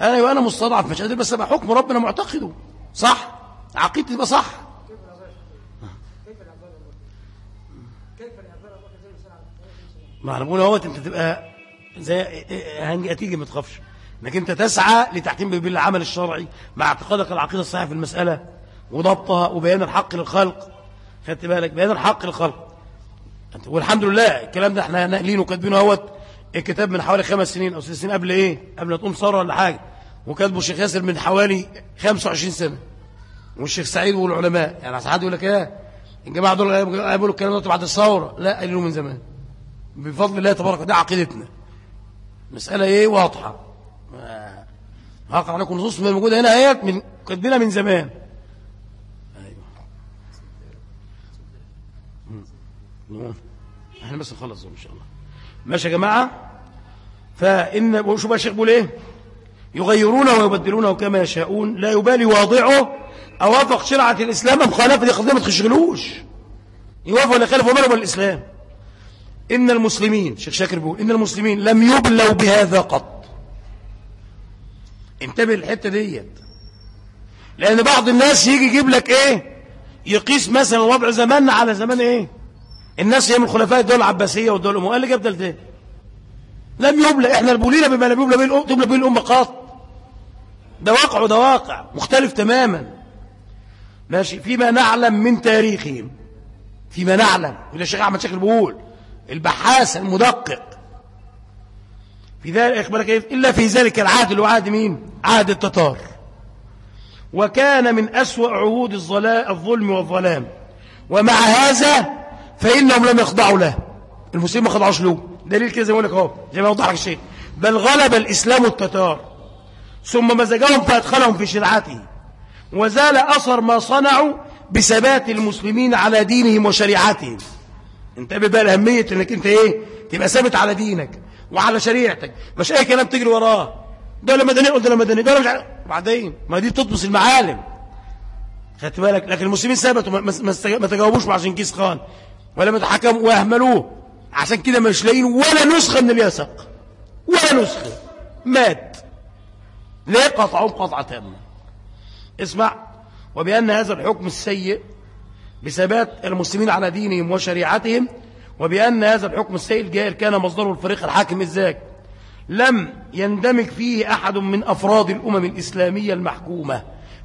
أنا وأنا مستضعف مش قادر بس أبقى حكم ربنا معتقده. صح؟ عقيدتي تبقى صح. ما أنا بقول أهوت أنت تبقى زي هتيجي ما تخافش. إنك أنت تسعى لتحكيم بالعمل الشرعي مع اعتقادك العقيدة الصحيحة في المسألة وضبطها وبيان الحق للخلق. خدت بالك؟ بيان الحق للخلق. والحمد لله الكلام ده إحنا ناقلينه وكاتبينه أهوت. الكتاب من حوالي خمس سنين أو ست سنين قبل إيه؟ قبل ما تقوم ثوره ولا حاجة. وكاتبه الشيخ ياسر من حوالي 25 سنة. والشيخ سعيد والعلماء. يعني ساعات يقول لك إيه؟ الجماعه دول قالوا الكلام ده بعد الثورة. لا قالوا من زمان. بفضل الله تبارك وتعالى عقيدتنا. مسألة إيه؟ واضحة. هقرا عليكم نصوص من الموجوده هنا اهيت من كاتبينها من زمان. إحنا بس نخلص إن شاء الله. ماشي يا جماعة؟ فإن شوف الشيخ بيقول إيه؟ يغيرونه ويبدلونه كما يشاءون لا يبالي واضعه أوافق شرعة الإسلام أم خالفة؟ دي قضيه ما تخشغلوش يوافق ولا يخالف وماله الاسلام إن المسلمين شيخ شاكر بيقول إن المسلمين لم يبلوا بهذا قط. انتبه الحته ديت. لأن بعض الناس يجي يجيب لك إيه؟ يقيس مثلا وضع زماننا على زمان إيه؟ الناس هي من خلفاء الدول العباسيه والدول الامويه قال لي جاب ده لم يبلى إحنا البولينا بما لم يبلى به تبلى به الامه قط ده واقع وده واقع مختلف تماما. ماشي فيما نعلم من تاريخهم فيما نعلم وده الشيخ أحمد شيخ بيقول البحاث المدقق. في ذلك كيف إلا في ذلك العهد اللي هو عهد مين؟ عهد التتار. وكان من أسوأ عهود الظلم والظلام. ومع هذا فإنهم لم يخضعوا له. المسلمين ما خضعوش له. دليل كده زي ما لك أهو زي ما اوضح لك الشيء بل غلب الإسلام التتار. ثم مزجهم فأدخلهم في شرعته. وزال أثر ما صنعوا بثبات المسلمين على دينهم وشريعتهم انتبه بقى الأهمية إنك أنت إيه؟ تبقى ثابت على دينك وعلى شريعتك. مش أي كلام تجري وراه. دولة مدنية قلت دولة مدنية دولة مش عارف. بعدين ما دي بتطمس المعالم. خدت بالك؟ لكن المسلمين ثبتوا ما تجاوبوش مع جنكيز خان. ولا ما تحكموا واهملوه عشان كده مش لاقيين ولا نسخة من اليسق ولا نسخة. مات. ليه قطعوه قطعة تامة اسمع. وبأن هذا الحكم السيء بثبات المسلمين على دينهم وشريعتهم وبأن هذا الحكم السيء الجائر كان مصدره الفريق الحاكم الزاك لم يندمج فيه أحد من أفراد الأمم الإسلامية المحكومة.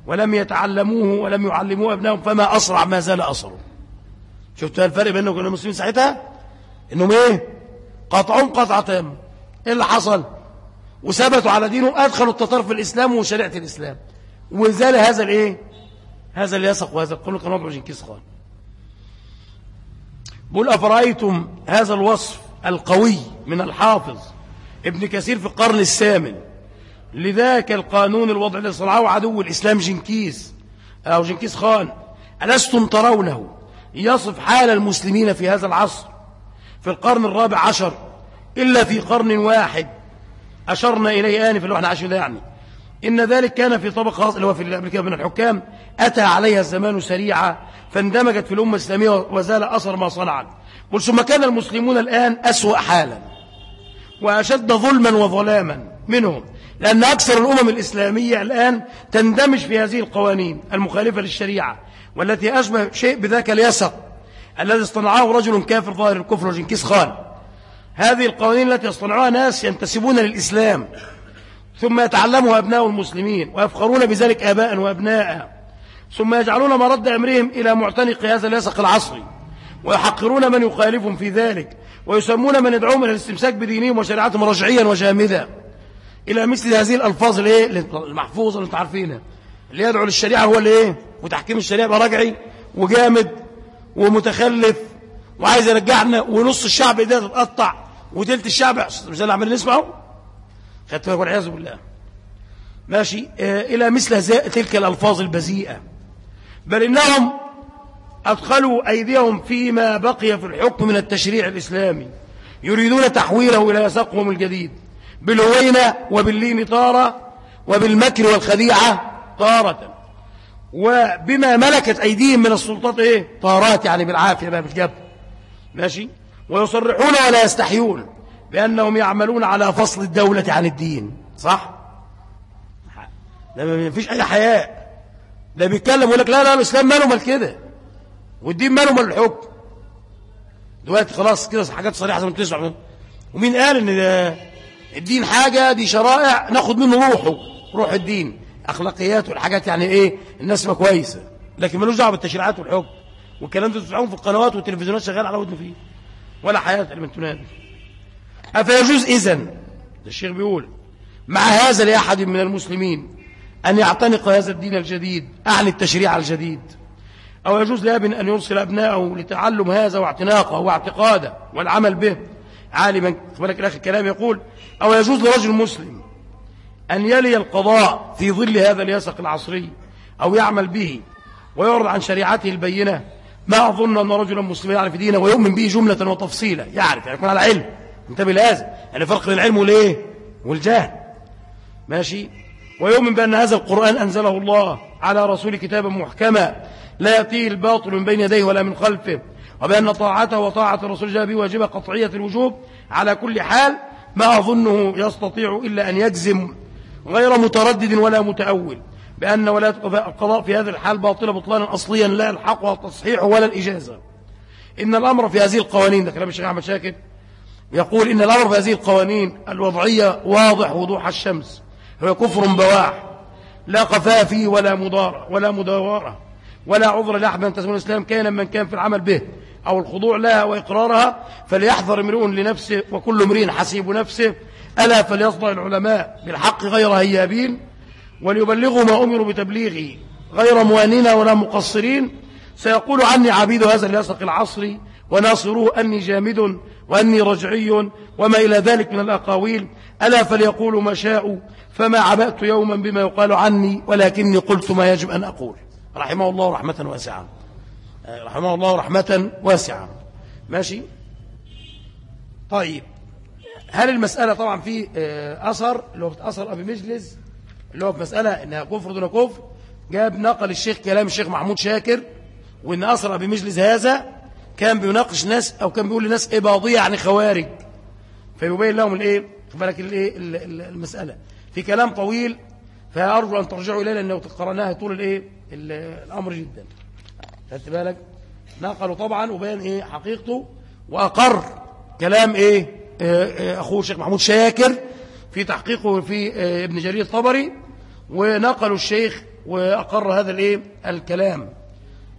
ولم يتعلموه ولم يعلموه أبنائهم فما أسرع ما زال أصره شفتوا الفرق بينهم وبين المسلمين ساعتها إنهم إيه؟ قطعهم قطعة تام إيه اللي حصل؟ وثبتوا على دينهم أدخلوا التتار في الإسلام وشريعة الإسلام. وزال هذا الإيه؟ هذا اللي يسق وهذا القول كان وضع جنكيز خان بقول أفرأيتم هذا الوصف القوي من الحافظ ابن كثير في القرن الثامن؟ لذاك القانون الوضع الذي صنعه عدو الإسلام جنكيز. أو جنكيز خان ألستم ترونه؟ يصف حال المسلمين في هذا العصر في القرن الرابع عشر إلا في قرن واحد. أشرنا إليه آنف اللي إحنا عايشين ده يعني. إن ذلك كان في طبقة خاص اللي هو في الأمريكا من الحكام أتى عليها الزمان سريعا فاندمجت في الأمة الإسلامية وزال أثر ما صنعت. قل ثم كان المسلمون الآن أسوأ حالا وأشد ظلما وظلاما منهم لأن أكثر الأمم الإسلامية الآن تندمج في هذه القوانين المخالفة للشريعة. والتي أشبه شيء بذاك اليسق الذي اصطنعه رجل كافر ظاهر الكفر جنكيز خان. هذه القوانين التي يصطنعوها ناس ينتسبون للإسلام ثم يتعلمها أبناء المسلمين ويفخرون بذلك آباء وأبناء ثم يجعلون مرد أمرهم إلى معتنق هذا اليسق العصري ويحقرون من يخالفهم في ذلك ويسمون من يدعوهم إلى الاستمساك بدينهم وشريعتهم رجعيا وجامدا. إلى مثل هذه الألفاظ المحفوظة اللي انت عارفينها. اللي يدعو للشريعة هو اللي إيه؟ وتحكيم الشريعة يبقى رجعي وجامد ومتخلف وعايز يرجعنا ونص الشعب ده تتقطع وتلت الشعب مش ده اللي عمالين نسمعه؟ خدت بالك والعياذ بالله. ماشي. آه إلى مثل تلك الألفاظ البذيئة. بل إنهم أدخلوا أيديهم فيما بقي في الحكم من التشريع الإسلامي. يريدون تحويله إلى يساقهم الجديد. بالهوينة وباللين طارة وبالمكر والخديعة طارة. وبما ملكت أيديهم من السلطات إيه؟ طارات يعني بالعافية بقى بالجبل ماشي؟ ويصرحون ولا يستحيون بأنهم يعملون على فصل الدولة عن الدين صح؟ ده ما فيش أي حياء ده بيتكلم يقول لك لا لا الإسلام ماله مال كده. والدين ماله مال الحكم دلوقتي خلاص كده حاجات صريحة زي ما تسمع. ومين قال إن ده الدين حاجة دي شرائع ناخد منه روحه روح الدين. أخلاقيات والحاجات يعني إيه الناس ما كويسة. لكن ملوش دعوة بالتشريعات والحكم. والكلام ده في القنوات والتلفزيونات شغال على ودنه فيه. ولا حياة لمن تنادي أفيجوز إذن؟ ده الشيخ بيقول مع هذا لأحد من المسلمين أن يعتنق هذا الدين الجديد أعني التشريع الجديد. أو يجوز لأب أن يرسل أبنائه لتعلم هذا واعتناقه واعتقاده والعمل به. عالما بالك الأخي الكلام يقول أو يجوز لرجل مسلم أن يلي القضاء في ظل هذا اليسق العصري أو يعمل به ويعرض عن شريعته البينة. ما أظن أن رجلا مسلما يعرف دينه ويؤمن به جملة وتفصيلا. يعرف يعني يكون على علم. انتبه لهذا. يعني فرق بين العلم والإيه؟ والجهل. ماشي؟ ويؤمن بأن هذا القرآن أنزله الله على رسول كتابا محكما. لا يأتيه الباطل من بين يديه ولا من خلفه. وبأن طاعته وطاعة الرسول جاء به واجبة قطعية الوجوب. على كل حال ما أظنه يستطيع إلا أن يجزم غير متردد ولا متأول بأن ولاية القضاء في هذا الحال باطلة بطلانا أصليا لا الحق التصحيح ولا الإجازة. إن الأمر في هذه القوانين ده كلام الشيخ أحمد شاكر يقول إن الأمر في هذه القوانين الوضعية واضح وضوح الشمس هو كفر بواح لا قفاء فيه ولا مضارة ولا مداورة ولا عذر لأحد من تسمون الإسلام كان من كان في العمل به أو الخضوع لها وإقرارها فليحذر امرؤ لنفسه وكل امرئ حسيب نفسه ألا فليصدع العلماء بالحق غير هيابين وليبلغوا ما أمروا بتبليغه غير موانين ولا مقصرين. سيقول عني عبيد هذا اليسق العصر وناصروه أني جامد وأني رجعي وما إلى ذلك من الأقاويل. ألا فليقولوا ما شاءوا فما عبأت يوما بما يقال عني ولكني قلت ما يجب أن أقول. رحمه الله رحمة واسعة. رحمه الله رحمة واسعة. ماشي؟ طيب. هل المسألة طبعا في آه، أثر؟ اللي هو أثر أبي مجلس اللي هو في مسألة إنها كفر دون كفر. جاب نقل الشيخ كلام الشيخ محمود شاكر وإن أثر أبي مجلس هذا كان بيناقش ناس أو كان بيقول لناس إباضية يعني خوارج. فيبين لهم الإيه بالك الإيه المسألة. في كلام طويل فأرجو أن ترجعوا إليه لأنه قرأناها طول الإيه الأمر جدا. خدت بالك؟ نقلوا طبعا وبين إيه حقيقته وأقر كلام إيه أخوه الشيخ محمود شاكر في تحقيقه في آه، ابن جرير الطبري ونقلوا الشيخ وأقر هذا الإيه؟ الكلام.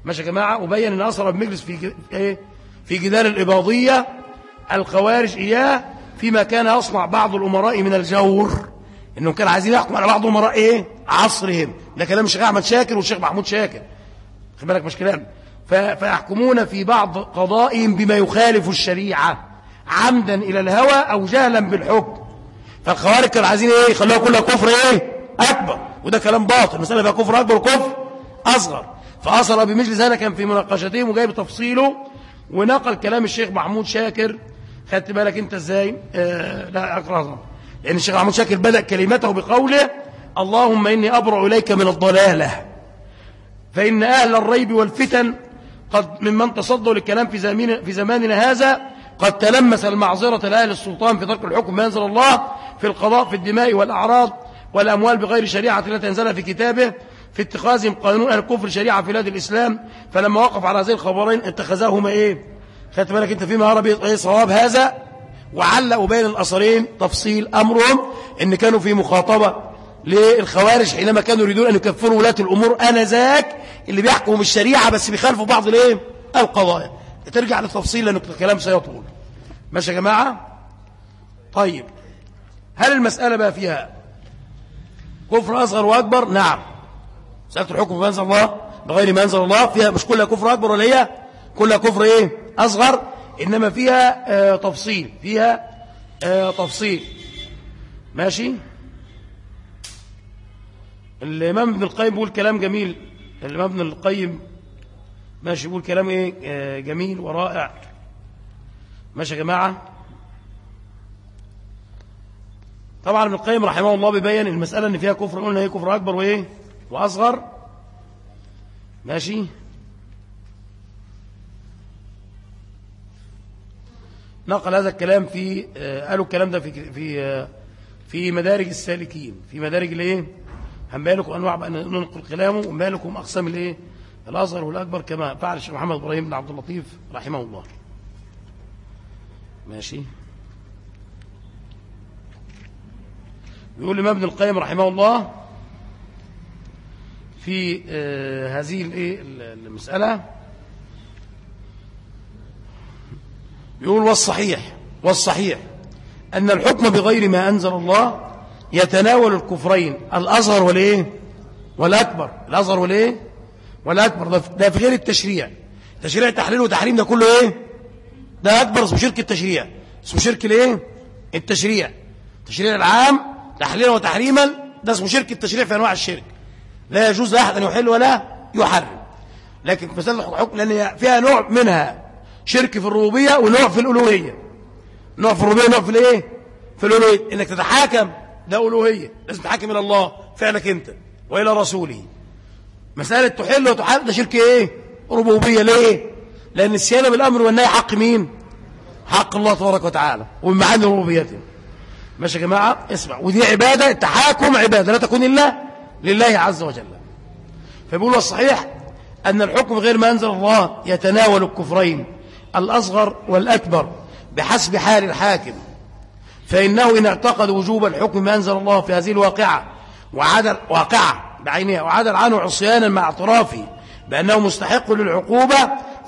ماشي يا جماعة؟ وبين أن أصر بمجلس في إيه؟ في جدال الإباضية الخوارج إياه فيما كان يصنع بعض الأمراء من الجور. إنهم كانوا عايزين يحكم على بعض أمراء إيه؟ عصرهم. ده كلام الشيخ أحمد شاكر والشيخ محمود شاكر. خد بالك مش كلام. فيحكمون في بعض قضائهم بما يخالف الشريعة. عمدا إلى الهوى أو جهلا بالحكم. فالخوارج كانوا عايزين إيه؟ يخلوها كلها كفر إيه؟ أكبر. وده كلام باطل. المسألة فيها كفر أكبر وكفر أصغر. فأصل بمجلس هذا كان في مناقشتهم وجايب تفصيله ونقل كلام الشيخ محمود شاكر. خدت بالك أنت إزاي؟ آه لا أقرأ لأن الشيخ محمود شاكر بدأ كلمته بقوله اللهم إني أبرع إليك من الضلالة. فإن أهل الريب والفتن قد ممن تصدوا للكلام في زماننا هذا قد تلمس المعذرة لأهل السلطان في ترك الحكم ما ينزل الله في القضاء في الدماء والأعراض والأموال بغير شريعة التي أنزلها في كتابه في اتخاذهم قانون الكفر شريعة في بلاد الإسلام. فلما وقف على هذين الخبرين اتخذاهما إيه؟ خدت بالك أنت فيما عربي إيه صواب هذا؟ وعلقوا بين الأصرين تفصيل أمرهم إن كانوا في مخاطبة للخوارج حينما كانوا يريدون أن يكفروا ولاة الأمور ذاك اللي بيحكموا بالشريعة بس بيخالفوا بعض الإيه؟ القضايا. ترجع للتفصيل لأن الكلام سيطول. ماشي يا جماعة؟ طيب. هل المسألة بقى فيها كفر أصغر وأكبر؟ نعم. مسألة الحكم بما أنزل الله بغير ما أنزل الله فيها مش كلها كفر أكبر ولا هي؟ كلها كفر إيه؟ أصغر. إنما فيها آه تفصيل. فيها آه تفصيل. ماشي؟ الإمام ابن القيم بيقول كلام جميل. الإمام ابن القيم ماشي بيقول كلام إيه؟ آه جميل ورائع. ماشي يا جماعة؟ طبعا ابن القيم رحمه الله بيبين المسألة إن فيها كفر قلنا هي كفر أكبر وإيه؟ وأصغر. ماشي؟ نقل هذا الكلام في آه، قالوا الكلام ده في في آه، في مدارج السالكين في مدارج الإيه؟ هنبالكم أنواع بقى ننقل كلامه ومالكم أقسام الإيه؟ الاصغر والأكبر كما فعل الشيخ محمد إبراهيم بن عبد اللطيف رحمه الله. ماشي. يقول الإمام ابن القيم رحمه الله في آه هذه المسألة يقول والصحيح والصحيح أن الحكم بغير ما أنزل الله يتناول الكفرين الأصغر والإيه؟ والأكبر. الأصغر والإيه؟ والأكبر ده في غير التشريع. تشريع تحليل وتحريم ده كله إيه؟ ده أكبر اسمه شرك التشريع. اسمه شرك الإيه التشريع. التشريع العام تحليلا وتحريما ده اسمه شرك التشريع في أنواع الشرك. لا يجوز لأحد أن يحل ولا يحرم. لكن في مسألة الحكم لأن فيها نوع منها شرك في الربوبية ونوع في الألوهية. نوع في الربوبية ونوع في الإيه؟ في الألوهية. إنك تتحاكم ده ألوهية. لازم تحاكم إلى الله فعلك أنت وإلى رسوله. مسألة تحل وتحرم ده شرك إيه؟ ربوبية ليه؟ لأن السيانة بالأمر والنهي حق مين؟ حق الله تبارك وتعالى ومن معاني ربوبيته. ماشي يا جماعة؟ اسمع ودي عبادة التحاكم عبادة لا تكون إلا لله عز وجل. فبيقول الصحيح أن الحكم غير ما أنزل الله يتناول الكفرين الأصغر والأكبر بحسب حال الحاكم. فإنه إن اعتقد وجوب الحكم ما أنزل الله في هذه الواقعة وعدل واقعة بعينها وعدل عنه عصيانا مع اعترافه بأنه مستحق للعقوبة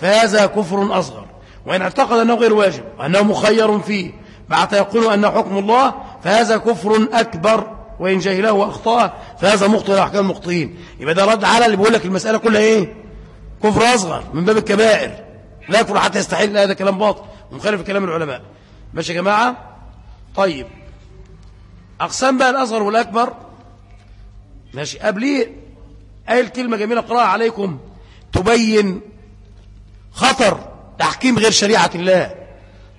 فهذا كفر أصغر. وإن اعتقد أنه غير واجب وأنه مخير فيه بعد يقول أنه حكم الله فهذا كفر أكبر وإن جهله وأخطأه فهذا مخطئ لأحكام المخطئين. يبقى ده رد على اللي بيقول لك المسألة كلها إيه؟ كفر أصغر من باب الكبائر. لا يكفر حتى يستحيل هذا كلام باطل ومخالف كلام العلماء. ماشي يا جماعة؟ طيب. أقسام بقى الأصغر والأكبر ماشي. قبليه قايل كلمة جميلة قراءة عليكم. تبين خطر تحكيم غير شريعة الله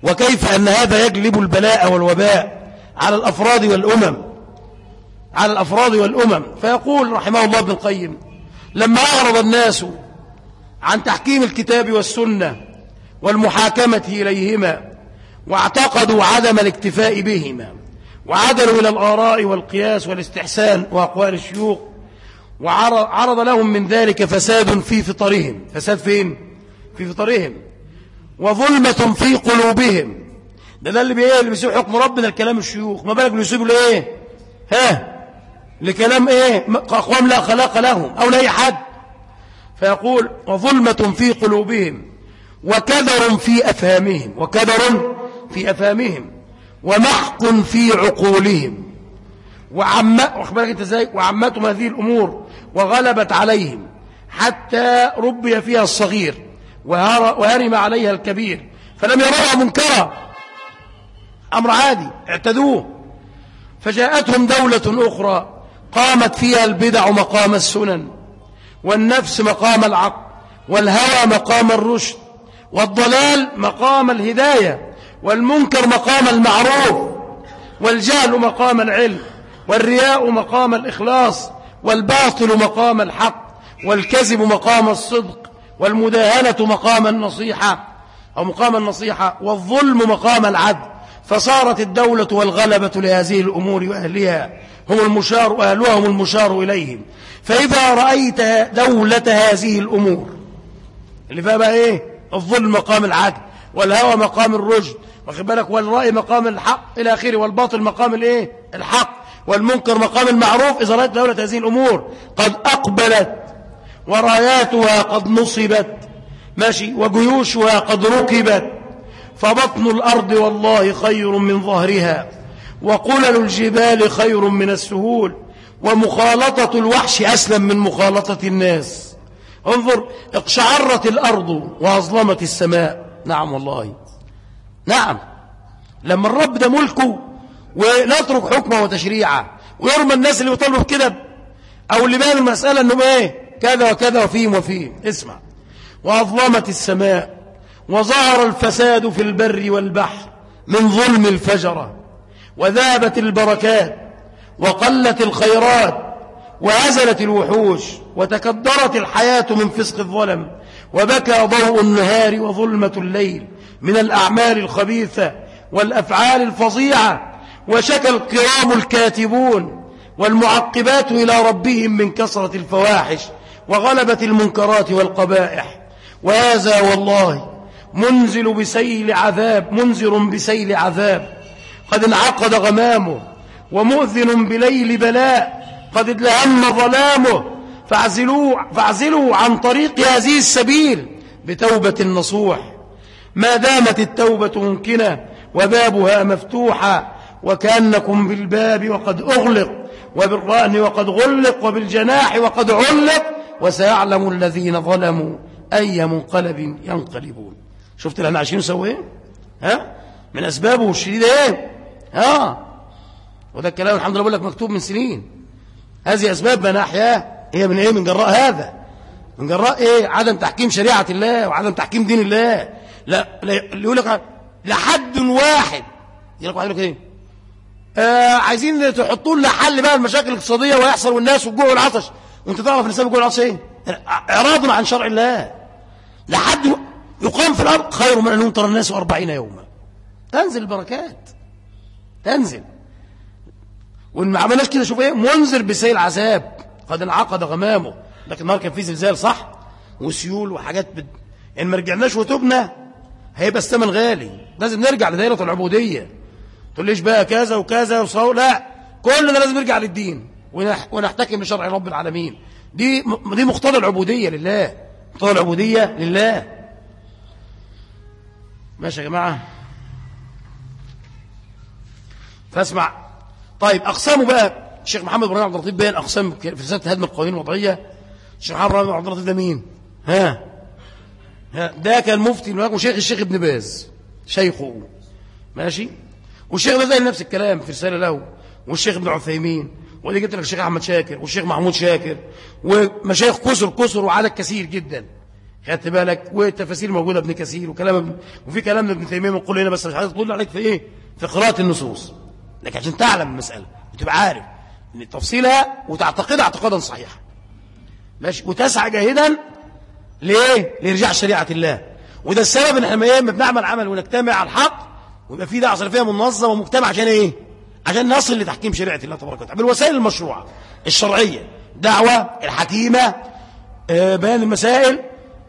وكيف أن هذا يجلب البلاء والوباء على الأفراد والأمم. على الأفراد والأمم. فيقول رحمه الله ابن القيم لما أعرض الناس عن تحكيم الكتاب والسنة والمحاكمة إليهما واعتقدوا عدم الاكتفاء بهما وعدلوا إلى الآراء والقياس والاستحسان وأقوال الشيوخ وعرض لهم من ذلك فساد في فطرهم. فساد فين؟ في فطرهم. وظلمة في قلوبهم. ده ده اللي بيه اللي بيسيب حكم ربنا الكلام الشيوخ. ما بالك بيسيبوا لإيه؟ ها؟ لكلام إيه؟ أقوام لا خلاق لهم أو لأي حد. فيقول وظلمة في قلوبهم وكدر في أفهامهم. وكدر في أفهامهم. ومحق في عقولهم. وعم واخبرك انت إزاي؟ وعمتهم هذه الأمور وغلبت عليهم حتى ربي فيها الصغير وهرم عليها الكبير. فلم يروها منكرا. أمر عادي اعتدوه. فجاءتهم دولة أخرى قامت فيها البدع مقام السنن والنفس مقام العقل والهوى مقام الرشد والضلال مقام الهداية. والمنكر مقام المعروف والجهل مقام العلم والرياء مقام الإخلاص والباطل مقام الحق والكذب مقام الصدق والمداهنة مقام النصيحة. أو مقام النصيحة والظلم مقام العدل. فصارت الدولة والغلبة لهذه الأمور وأهلها هم المشار أهلها هم المشار إليهم. فإذا رأيت دولة هذه الأمور اللي فيها بقى إيه؟ الظلم مقام العدل والهوى مقام الرشد واخد بالك؟ والرأي مقام الحق إلى آخره والباطل مقام الإيه؟ الحق والمنكر مقام المعروف إذا رأيت دولة هذه الأمور. قد أقبلت وراياتها قد نصبت ماشي وجيوشها قد ركبت. فبطن الأرض والله خير من ظهرها وقلل الجبال خير من السهول ومخالطة الوحش أسلم من مخالطة الناس. انظر اقشعرت الأرض وأظلمت السماء. نعم والله. نعم. لما الرب ده ملكه ونترك حكمه وتشريعه ويرمى الناس اللي بيطلبوا كده أو اللي بان المسألة أنهم إيه؟ كذا وكذا وفيهم وفيهم. اسمع. وأظلمت السماء وظهر الفساد في البر والبحر من ظلم الفجرة وذابت البركات وقلت الخيرات وهزلت الوحوش وتكدرت الحياة من فسق الظلم وبكى ضوء النهار وظلمة الليل. من الأعمال الخبيثة والأفعال الفظيعة وشكى الكرام الكاتبون والمعقبات إلى ربهم من كسرة الفواحش وغلبت المنكرات والقبائح. وهذا والله منزل بسيل عذاب منذر بسيل عذاب. قد انعقد غمامه ومؤذن بليل بلاء. قد ادلهم ظلامه. فاعزلوا, فاعزلوا عن طريق هذه السبيل بتوبة نصوح. ما دامت التوبة ممكنة وبابها مفتوحة وكأنكم بالباب وقد أغلق وبالرأن وقد غلق وبالجناح وقد علق وسيعلم الذين ظلموا أي منقلب ينقلبون. شفت اللي إحنا عايشين إيه؟ ها؟ من أسبابه الشديدة إيه؟ ها؟ وده الكلام الحمد لله بقول لك مكتوب من سنين. هذه أسباب من أحياه هي من إيه؟ من جراء هذا. من جراء إيه؟ عدم تحكيم شريعة الله وعدم تحكيم دين الله. لا, لا يقول لك لحد واحد. يقول لك واحد يقول لك إيه؟ آه عايزين تحطوا لنا حل بقى المشاكل الاقتصادية ويحصل والناس والجوع والعطش. وأنت تعرف الإسلام يقول العطش إيه؟ إعراض عن شرع الله. لحد يقام في الأرض خير من أن ينطر الناس أربعين يوما. تنزل البركات. تنزل. وإن ما عملناش كده شوف إيه؟ منذر بسيل عذاب. قد انعقد غمامه. لكن النهار كان فيه زلزال صح؟ وسيول وحاجات بد... ان ما رجعناش وتبنا. هيبقى الثمن غالي. لازم نرجع لدائره العبودية. تقول ليش بقى كذا وكذا وصو؟ لا كل ده لازم نرجع للدين. ونحتكم لشرع رب العالمين. دي دي مقتضى العبودية لله. طول العبودية لله. ماشي يا جماعة. فاسمع. طيب أقسامه بقى. الشيخ محمد بن عبد اللطيف بين أقسام في رسالة هدم القوانين الوضعية. الشيخ محمد بن عبد اللطيف ده مين؟ ها؟ ده كان مفتي وشيخ الشيخ ابن باز شيخه. ماشي؟ والشيخ ده نفس الكلام في رسالة له. والشيخ ابن عثيمين ودي جبت لك الشيخ أحمد شاكر والشيخ محمود شاكر ومشايخ كسر كسر وعدد كثير جدا. خدت بالك؟ والتفاسير موجودة ابن كثير وكلام وفي كلام ابن تيمية بنقول هنا بس مش عايز اطول عليك في إيه؟ في قراءة النصوص. لكن عشان تعلم المسألة وتبقى عارف إن تفصيلها وتعتقدها اعتقادا صحيحا. ماشي؟ وتسعى جاهدا ليه؟ لارجاع شريعة الله. وده السبب إن إحنا ما بنعمل عمل ونجتمع على الحق ويبقى في دعوه سلفيه منظمة ومجتمع عشان إيه؟ عشان نصل لتحكيم شريعة الله تبارك وتعالى. بالوسائل المشروعة الشرعية دعوه الحكيمة آه، بيان المسائل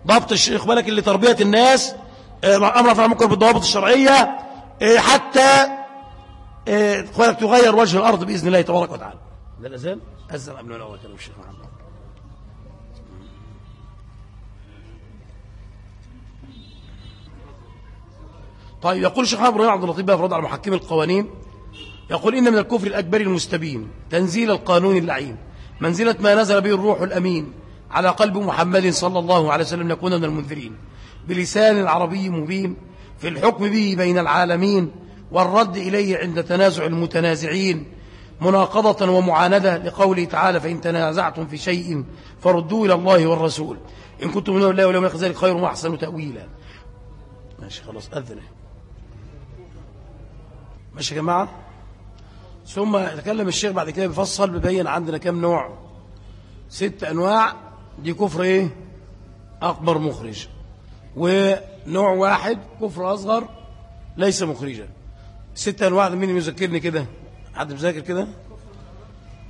ضبط الشيخ بالك اللي تربية الناس آه، أمر في المنكر بالضوابط الشرعية آه، حتى إخوانك تغير وجه الأرض بإذن الله تبارك وتعالى. ده الاذان اذن قبل نقول كلام الشيخ محمد. طيب يقول الشيخ محمد إبراهيم عبد اللطيف في رد على محكم القوانين يقول إن من الكفر الأكبر المستبين تنزيل القانون اللعين منزلة ما نزل به الروح الأمين على قلب محمد صلى الله عليه وسلم نكون من المنذرين بلسان عربي مبين في الحكم به بين العالمين والرد إليه عند تنازع المتنازعين مناقضة ومعاندة لقوله تعالى فإن تنازعتم في شيء فردوا إلى الله والرسول إن كنتم من الله ولو يخزل خير وأحسن تأويلا. ماشي خلاص أذنه ماشي يا جماعة؟ ثم يتكلم الشيخ بعد كده بيفصل بيبين عندنا كم نوع. ست أنواع. دي كفر إيه؟ أكبر مخرج. ونوع واحد كفر أصغر ليس مخرجا. ست أنواع مين يذكرني كده؟ حد مذاكر كده؟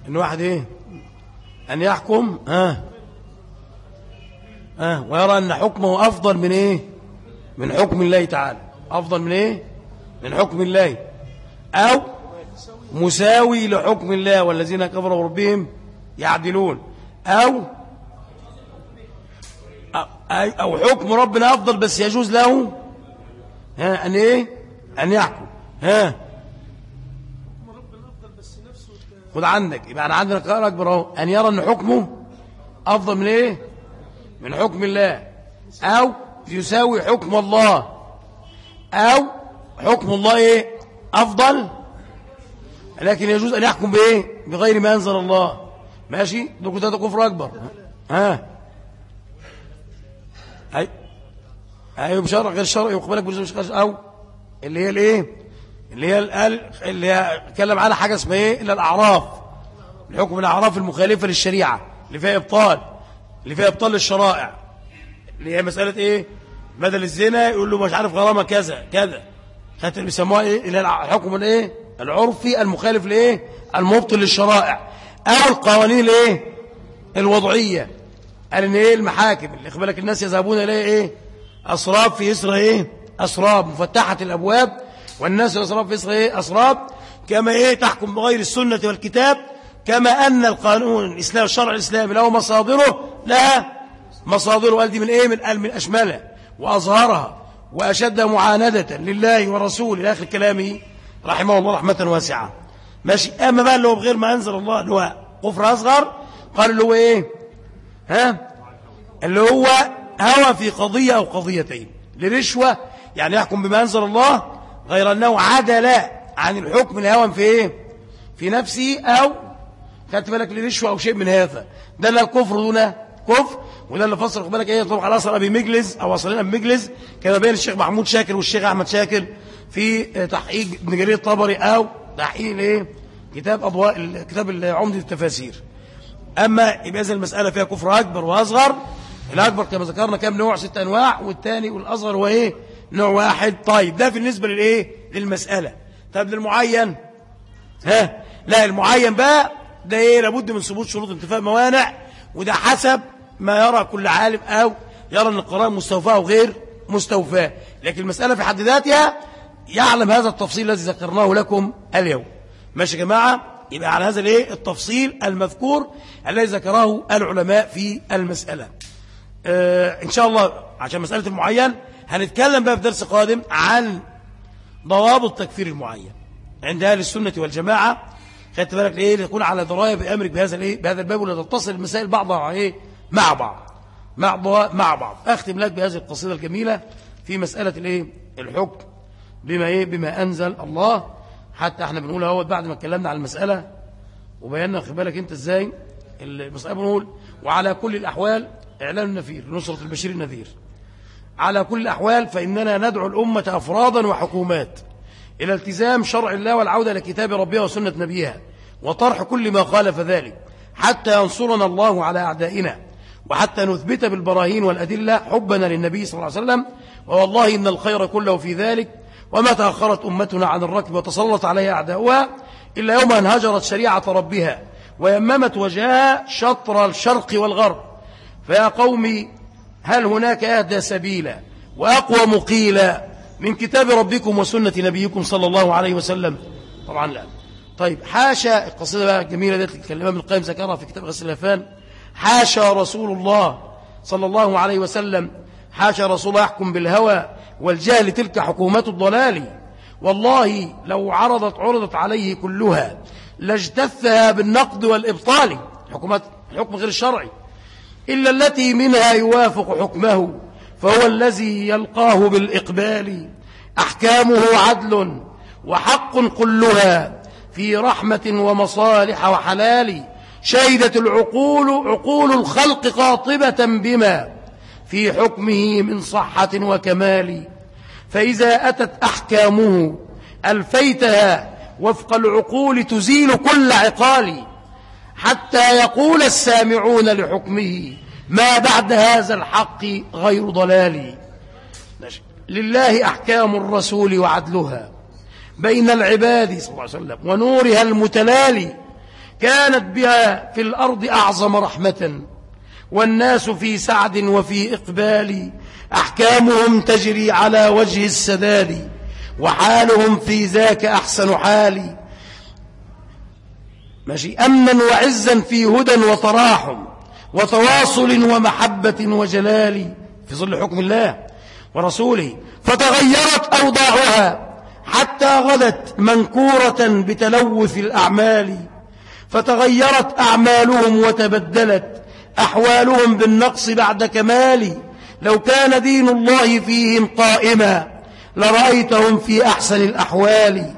إن واحد إيه؟ أن يحكم ها؟ ها؟ ويرى أن حكمه أفضل من إيه؟ من حكم الله تعالى. أفضل من إيه؟ من حكم الله. أو مساوي لحكم الله والذين كفروا ربهم يعدلون. أو أو حكم ربنا أفضل بس يجوز له ها أن إيه؟ أن يحكم ها. خد عندك يبقى أنا عندنا قرار أكبر أهو أن يرى أن حكمه أفضل من إيه؟ من حكم الله. أو يساوي حكم الله. أو حكم الله إيه؟ أفضل لكن يجوز أن يحكم بإيه؟ بغير ما أنزل الله. ماشي؟ دول ده كفر أكبر. ها؟ أي أيوة بشرع غير شرعي يقبلك بجزء أو اللي هي الإيه؟ اللي هي اللي هي أتكلم على حاجة اسمها إيه؟ إلا الأعراف. الحكم الأعراف المخالفة للشريعة اللي فيها إبطال اللي فيها إبطال للشرائع. اللي هي مسألة إيه؟ بدل الزنا يقول له مش عارف غرامة كذا كذا. خدت اللي بيسموها إيه؟ اللي الحكم الإيه؟ العرفي المخالف لإيه؟ المبطل للشرائع. أو القوانين الإيه؟ الوضعية. قال إن إيه؟ المحاكم. اللي بالك الناس يذهبون اليه إيه؟ أسراب في إسر إيه؟ أسراب. مفتحة الأبواب. والناس أسراب في إسر إيه؟ أسراب. كما إيه؟ تحكم بغير السنة والكتاب. كما أن القانون الاسلامي الشرع الإسلامي له مصادره. لها مصادره. قال دي من إيه؟ من من اشملها وأظهرها. وأشد معاندة لله ورسوله إلى آخر كلامه رحمه الله رحمة واسعة. ماشي. أما بقى اللي هو بغير ما أنزل الله اللي هو كفر أصغر قال اللي هو إيه؟ ها؟ اللي هو هوى في قضية أو قضيتين. لرشوة يعني يحكم بما أنزل الله غير أنه عدل عن الحكم الهوى في إيه؟ في نفسه أو خدت بالك لرشوة أو شيء من هذا. ده لا كفر دون كفر وده اللي فصل بالك إيه طبعا أصل أبي مجلس أو اصلنا ابي مجلس كما بين الشيخ محمود شاكر والشيخ أحمد شاكر في تحقيق ابن جرير الطبري أو تحقيق إيه؟ كتاب أضواء كتاب عمدة التفاسير. أما يبقى إذا المسألة فيها كفر أكبر وأصغر الأكبر كما ذكرنا كم نوع؟ ست أنواع والثاني والأصغر هو إيه؟ نوع واحد. طيب ده بالنسبة للإيه للمسألة. طيب للمعين. ها؟ لا المعين بقى ده إيه؟ لابد من ثبوت شروط انتفاء موانع وده حسب ما يرى كل عالم أو يرى أن القرآن مستوفاه وغير مستوفاه. لكن المسألة في حد ذاتها يعلم هذا التفصيل الذي ذكرناه لكم اليوم. ماشي يا جماعة؟ يبقى على هذا الإيه؟ التفصيل المذكور الذي ذكره العلماء في المسألة. آه إن شاء الله عشان مسألة المعين هنتكلم بقى في درس قادم عن ضوابط تكفير المعين عند أهل السنة والجماعة. خدت بالك إيه؟ يكون على دراية بأمرك بهذا الإيه؟ بهذا الباب ولا تتصل المسائل بعضها إيه؟ مع بعض مع مع بعض. أختم لك بهذه القصيدة الجميلة في مسألة الإيه؟ الحكم. بما إيه؟ بما أنزل الله. حتى إحنا بنقول أهو بعد ما اتكلمنا على المسألة وبينا خد بالك أنت إزاي؟ المساله بنقول وعلى كل الأحوال إعلان النفير نصرة البشير النذير. على كل الأحوال فإننا ندعو الأمة أفرادا وحكومات إلى التزام شرع الله والعودة لكتاب ربها وسنة نبيها وطرح كل ما خالف ذلك حتى ينصرنا الله على أعدائنا. وحتى نثبت بالبراهين والأدلة حبنا للنبي صلى الله عليه وسلم والله إن الخير كله في ذلك وما تأخرت أمتنا عن الركب وتسلط عليها أعداؤها إلا يوم أن هجرت شريعة ربها ويممت وجهها شطر الشرق والغرب. فيا قومي هل هناك أهدى سبيلا وأقوى مقيلا من كتاب ربكم وسنة نبيكم صلى الله عليه وسلم؟ طبعا لا. طيب حاشا القصيدة بقى الجميلة دي الكلمة من القيم ذكرها في كتاب غسل الأفان حاشا رسول الله صلى الله عليه وسلم. حاشا رسول الله يحكم بالهوى والجهل تلك حكومة الضلال. والله لو عرضت عرضت عليه كلها لاجتثها بالنقد والإبطال. حكومات الحكم غير الشرعي إلا التي منها يوافق حكمه فهو الذي يلقاه بالإقبال. أحكامه عدل وحق كلها في رحمة ومصالح وحلال. شهدت العقول عقول الخلق قاطبة بما في حكمه من صحة وكمال. فإذا أتت أحكامه ألفيتها وفق العقول تزيل كل عقال. حتى يقول السامعون لحكمه ما بعد هذا الحق غير ضلال. لله أحكام الرسول وعدلها بين العباد صلى الله عليه وسلم ونورها المتلالي. كانت بها في الأرض أعظم رحمة والناس في سعد وفي إقبال أحكامهم تجري على وجه السداد وحالهم في ذاك أحسن حال. ماشي أمنا وعزا في هدى وتراحم وتواصل ومحبة وجلال في ظل حكم الله ورسوله. فتغيرت أوضاعها حتى غدت منكورة بتلوث الأعمال. فتغيرت أعمالهم وتبدلت أحوالهم بالنقص بعد كمال. لو كان دين الله فيهم قائما لرأيتهم في أحسن الأحوال.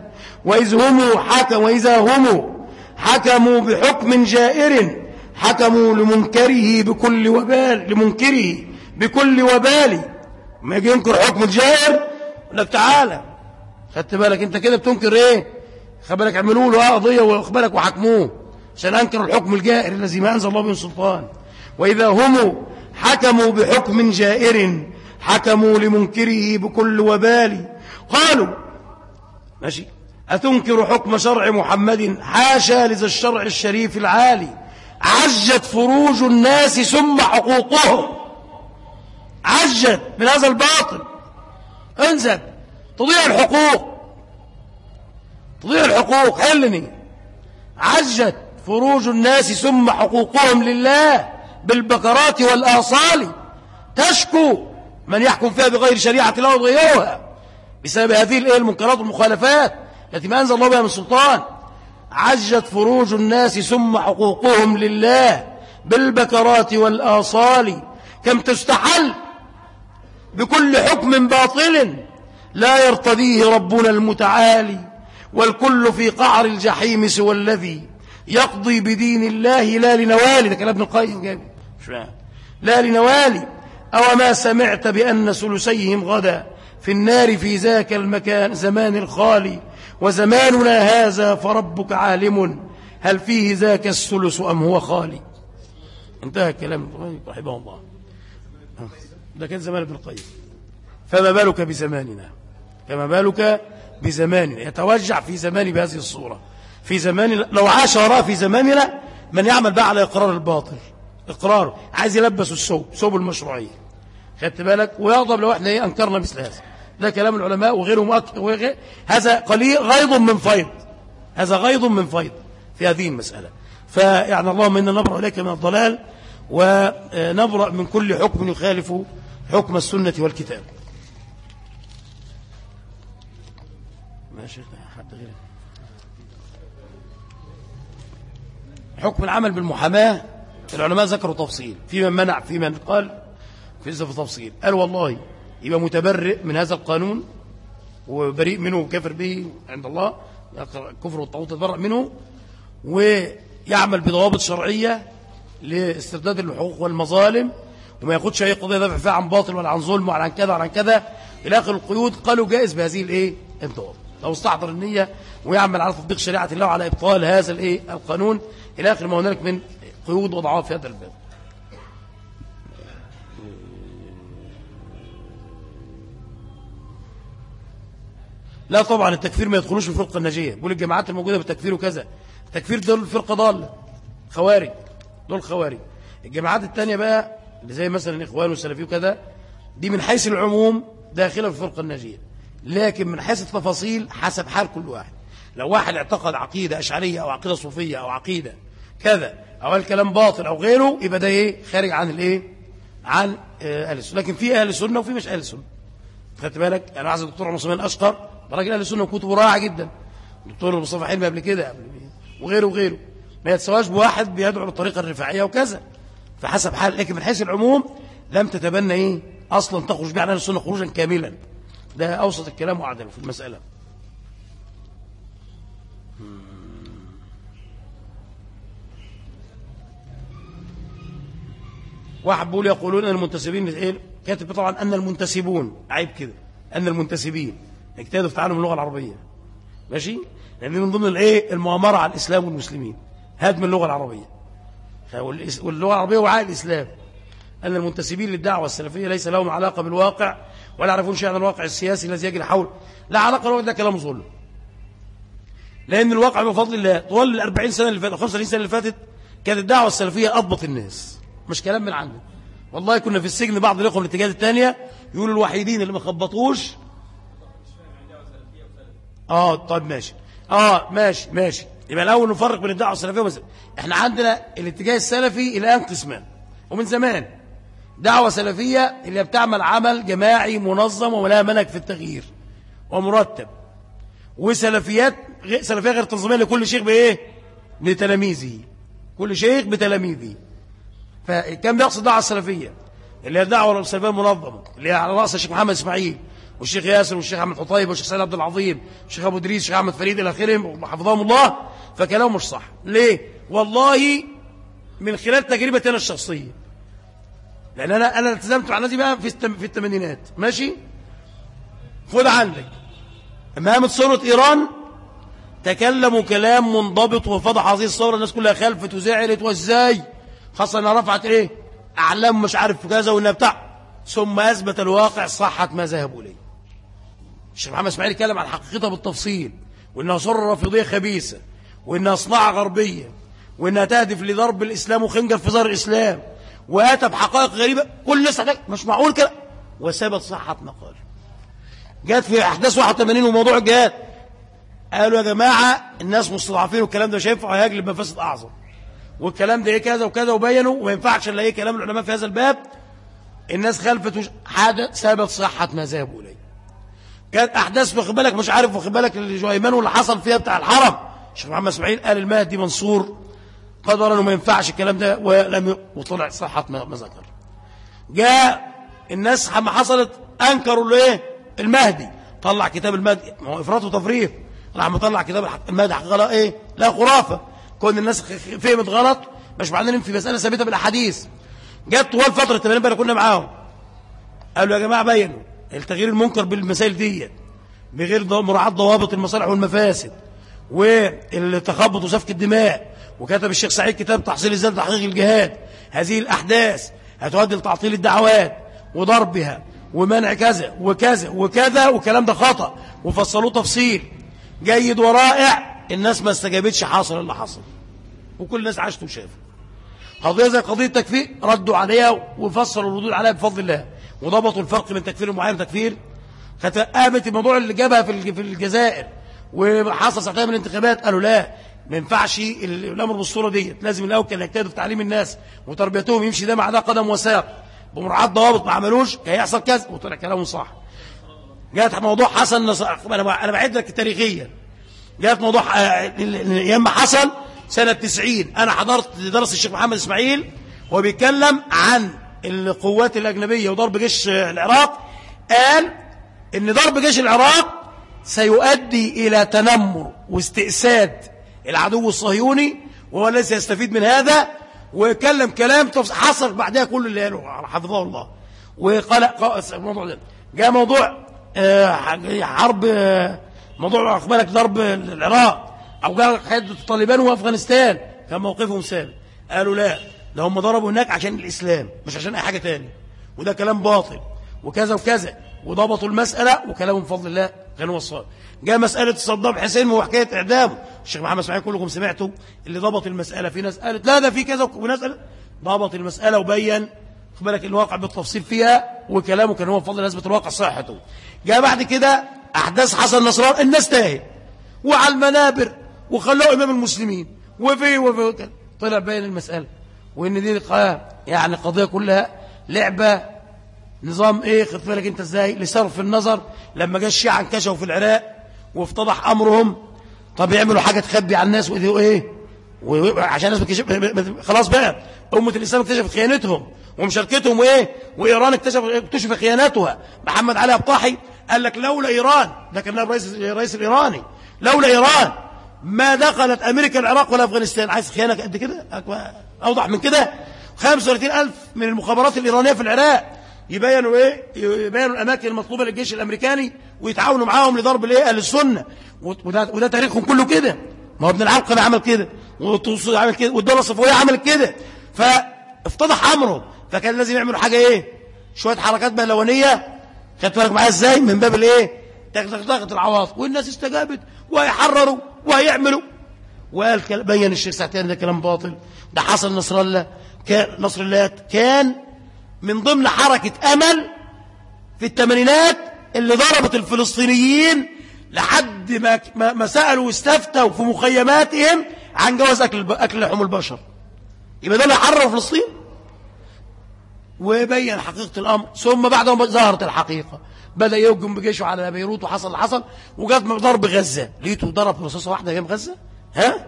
وإذ هم حكم وإذا هم حكموا بحكم جائر حكموا لمنكره بكل وبال لمنكره بكل وبال. ما يجي ينكر حكم الجائر يقول لك تعالى خدت بالك أنت كده بتنكر إيه؟ خد بالك عملوا له قضية واخد بالك وحكموه. عشان أنكر الحكم الجائر الذي ما أنزل الله به سلطان. وإذا هم حكموا بحكم جائر حكموا لمنكره بكل وبال. قالوا ماشي أتنكر حكم شرع محمد؟ حاشا لذا الشرع الشريف العالي. عجت فروج الناس ثم حقوقهم عجت من هذا الباطل. انزل تضيع الحقوق. تضيع الحقوق حلني عجت. فروج الناس ثم حقوقهم لله بالبكرات والآصال تشكو من يحكم فيها بغير شريعة الله وغيرها بسبب هذه المنكرات والمخالفات التي ما أنزل الله بها من سلطان. عجت فروج الناس ثم حقوقهم لله بالبكرات والآصال كم تستحل بكل حكم باطل لا يرتضيه ربنا المتعالي والكل في قعر الجحيم سوى الذي يقضي بدين الله لا لنوالي. ده كلام ابن القيم جايب لا لنوالي. أو ما سمعت بأن ثلثيهم غدا في النار في ذاك المكان زمان الخالي وزماننا هذا فربك عالم. هل فيه ذاك الثلث أم هو خالي؟ انتهى الكلام رحمه الله. ده كان زمان ابن القيم. فما بالك بزماننا؟ فما بالك بزماننا؟ يتوجع في زمان بهذه الصورة. في زمان لو عاش وراء في زماننا من يعمل بقى على إقرار الباطل. إقراره. عايز يلبس الثوب ثوب المشروعية خدت بالك؟ ويغضب لو إحنا إيه أنكرنا مثل هذا. ده كلام العلماء وغيرهم وغير هذا قليل غيض من فيض. هذا غيض من فيض في هذه المسألة. فيعني اللهم إنا نبرأ إليك من الضلال ونبرأ من كل حكم يخالف حكم السنة والكتاب. ماشي حد غير حكم العمل بالمحاماة العلماء ذكروا تفصيل. في من منع في من قال في في تفصيل قال والله يبقى متبرئ من هذا القانون وبريء منه وكفر به عند الله كفر والطاغوت تبرأ منه ويعمل بضوابط شرعية لاسترداد الحقوق والمظالم وما ياخدش أي قضية دافع فيها عن باطل ولا عن ظلم ولا عن كذا ولا عن كذا. إلى آخر القيود قالوا جائز بهذه الإيه؟ الضوابط. لو استحضر النية ويعمل على تطبيق شريعة الله على إبطال هذا الإيه؟ القانون إلى آخر ما هنالك من قيود وضعها في هذا الباب. لا طبعا التكفير ما يدخلوش في الفرقة الناجية. بيقول الجماعات الموجودة بالتكفير وكذا. التكفير دول فرقه ضالة. خوارج. دول خوارج. الجماعات الثانية بقى اللي زي مثلا الاخوان والسلفي وكذا دي من حيث العموم داخلة في الفرقة الناجية. لكن من حيث التفاصيل حسب حال كل واحد. لو واحد اعتقد عقيدة أشعرية أو عقيدة صوفية أو عقيدة كذا. أو الكلام باطل أو غيره يبقى ده إيه؟ خارج عن الإيه؟ عن آه، أهل السنة. لكن في أهل السنة وفي مش أهل السنة. خدت بالك؟ أنا عايز الدكتور عثمان اشقر راجل أهل السنة وكتبه رائعه جدا. الدكتور مصطفى حلمي قبل كده وغيره وغيره. ما يتسواش بواحد بيدعو بالطريقة الرفاعية وكذا. فحسب حال لكن من حيث العموم لم تتبنى إيه؟ أصلا تخرج بها عن السنة خروجا كاملا. ده أوسط الكلام وأعدله في المسألة. واحد بيقول يقولون المنتسبين إيه؟ كاتب طبعا أن المنتسبون عيب كده أن المنتسبين. اجتهدوا في تعلم اللغة العربية. ماشي؟ لأن من ضمن الإيه؟ المؤامرة على الإسلام والمسلمين. هدم اللغة العربية. واللغة العربية وعاء الإسلام. أن المنتسبين للدعوة السلفية ليس لهم علاقة بالواقع ولا يعرفون شيئا عن الواقع السياسي الذي يجري حول. لا علاقة له ده كلام ظلم لأن الواقع بفضل الله طوال ال 40 سنة اللي فاتت 35 سنة اللي فاتت كانت الدعوة السلفية اضبط الناس. مش كلام من عنده. والله كنا في السجن بعض الإخوة من الاتجاهات الثانية يقولوا الوحيدين اللي ما خبطوش. آه طيب ماشي. آه ماشي ماشي. يبقى الأول نفرق بين الدعوة السلفية والسلفية. إحنا عندنا الاتجاه السلفي الان قسمان ومن زمان دعوة سلفية اللي بتعمل عمل جماعي منظم ولها منهج في التغيير ومرتب. وسلفيات سلفية غير تنظيمية لكل شيخ بإيه؟ بتلاميذه. كل شيخ بتلاميذه. فكان بيقصد الدعوه السلفية اللي هي الدعوه السلفيه المنظمه اللي هي على رأس الشيخ محمد إسماعيل والشيخ ياسر والشيخ أحمد حطيب والشيخ سيد عبد العظيم والشيخ أبو إدريس والشيخ أحمد فريد إلى آخره حفظهم الله فكلامه مش صح. ليه؟ والله من خلال تجربتي أنا الشخصية. لأن أنا أنا التزمت مع الناس بقى في الثمانينات. ماشي؟ خد عندك. أمام ثوره إيران تكلموا كلام منضبط وفضح هذه الثورة. الناس كلها خلفت وزعلت وإزاي؟ خاصة إنها رفعت إيه؟ أعلام مش عارف كذا وانها بتاع. ثم أثبت الواقع صحه ما ذهبوا إليه. الشيخ محمد إسماعيل اتكلم عن حقيقتها بالتفصيل وإنها صورة رافضية خبيثة وإنها صناعة غربية وإنها تهدف لضرب الإسلام وخنجر في ظهر الإسلام واتى بحقائق غريبة. كل الناس مش معقول كده؟ وثبت صحة مقال جات في أحداث 81 وموضوع الجهاد قالوا يا جماعة الناس مستضعفين والكلام ده هينفع هيجلب مفاسد أعظم. والكلام ده إيه كذا وكذا وبينوا وما ينفعش الا إيه كلام العلماء في هذا الباب. الناس خلفت حاجة ثبت صحة ما ذهبوا إليه. كانت أحداث واخد بالك مش عارف واخد بالك الجويمان واللي حصل فيها بتاع الحرم. الشيخ محمد إسماعيل قال المهدي منصور قدر انه ما ينفعش الكلام ده ولم وطلع صحة ما ذكر. جاء الناس لما حصلت أنكروا الايه المهدي. طلع كتاب المهدي ما هو إفراط وتفريط. راح مطلع كتاب المهدي حقيقة إيه؟ لا خرافة. كون الناس فهمت غلط مش معنى في مسألة ثابتة بالاحاديث جت طوال فترة الثمانين بقى كنا معاهم. قالوا يا جماعة بينوا التغيير المنكر بالمسائل دي بغير مراعاة ضوابط المصالح والمفاسد والتخبط وسفك الدماء. وكتب الشيخ سعيد كتاب تحصيل الزاد تحقيق الجهاد. هذه الأحداث هتؤدي لتعطيل الدعوات وضربها ومنع كذا وكذا وكذا والكلام ده خطأ. وفصلوه تفصيل. جيد ورائع. الناس ما استجابتش حاصل اللي حصل وكل الناس عاشت وشافت قضية زي قضية تكفير ردوا عليها وفصلوا الردود عليها بفضل الله. وضبطوا الفرق بين تكفير معين وتكفير قامت الموضوع اللي جابها في الجزائر. وحصل ساعتها من الانتخابات. قالوا لا ما ينفعش الأمر بالصورة ديت. لازم الأول كان يجتهدوا في تعليم الناس. وتربيتهم يمشي ده مع ده قدم وساق. بمراعاة ضوابط ما عملوش. هيحصل كذا وطلع كلامه صح. جاءت موضوع حسن نصر أنا أنا بعد لك تاريخيا. جاءت موضوع أيام ما حصل سنة 90 أنا حضرت درس الشيخ محمد إسماعيل وهو بيتكلم عن القوات الأجنبية وضرب جيش العراق. قال إن ضرب جيش العراق سيؤدي إلى تنمر واستئساد العدو الصهيوني وهو الذي سيستفيد من هذا. وكلم كلام حصل بعدها كل اللي قاله حفظه الله. وقال الموضوع ده. جاء موضوع آه، حرب آه، موضوع أخبارك ضرب العراق. أو جاء حدة الطالبان وأفغانستان كان موقفهم ثابت قالوا لا ده هم ضربوا هناك عشان الإسلام مش عشان أي حاجة تاني. وده كلام باطل وكذا وكذا. وضبطوا المسألة وكلامهم بفضل الله كان وصال جاء مسألة صدام حسين وحكاية إعدامه. الشيخ محمد إسماعيل كلكم سمعتوا اللي ضبط المسألة. في ناس قالت لا ده في كذا وناس قالت ضبط المسألة وبين بالك الواقع بالتفصيل فيها وكلامه كان هو بفضل نسبة الواقع صحته. جاء بعد كده أحداث حسن نصران الناس تاهت وعلى المنابر وخلوه إمام المسلمين. وفي وفي طلع بين المسألة. وإن دي يعني قضية كلها لعبة نظام إيه خد بالك أنت إزاي؟ لصرف النظر. لما جاء الشيعة انكشفوا في العراق وافتضح أمرهم. طب يعملوا حاجة تخبي على الناس وإيه إيه عشان الناس خلاص بقى. أمة الإسلام اكتشفت خيانتهم ومشاركتهم وإيه؟ وإيران اكتشف اكتشف خياناتها. محمد علي أبطاحي قال لك لولا إيران ده كان الرئيس الرئيس الإيراني لولا إيران ما دخلت أمريكا العراق ولا أفغانستان. عايز خيانة قد كده؟ أوضح من كده. 35000 من المخابرات الإيرانية في العراق يبينوا إيه؟ يبينوا الأماكن المطلوبة للجيش الأمريكاني ويتعاونوا معاهم لضرب الإيه؟ أهل السنة. وده, وده تاريخهم كله كده. ما هو ابن العلقمه عمل كده. والطوسي عمل كده. والدولة الصفوية عملت كده. فافتضح أمره. فكان لازم يعملوا حاجة إيه؟ شوية حركات بهلوانية. خدت بالك معايا إزاي؟ من باب الإيه؟ تغطغطه العواطف والناس استجابت وهيحرروا وهيعملوا وقال بين الشيخ ساعتين ده كلام باطل. ده حصل نصر الله. كان نصر الله كان من ضمن حركة أمل في الثمانينات اللي ضربت الفلسطينيين لحد ما ما سألوا واستفتوا في مخيماتهم عن جواز أكل أكل لحوم البشر. يبقى ده اللي حرر فلسطين؟ وبين حقيقة الأمر. ثم بعد ما ظهرت الحقيقة. بدأ يهجم بجيشه على بيروت وحصل اللي حصل وجات ضرب غزة. لقيته ضرب رصاصة واحدة جنب غزة؟ ها؟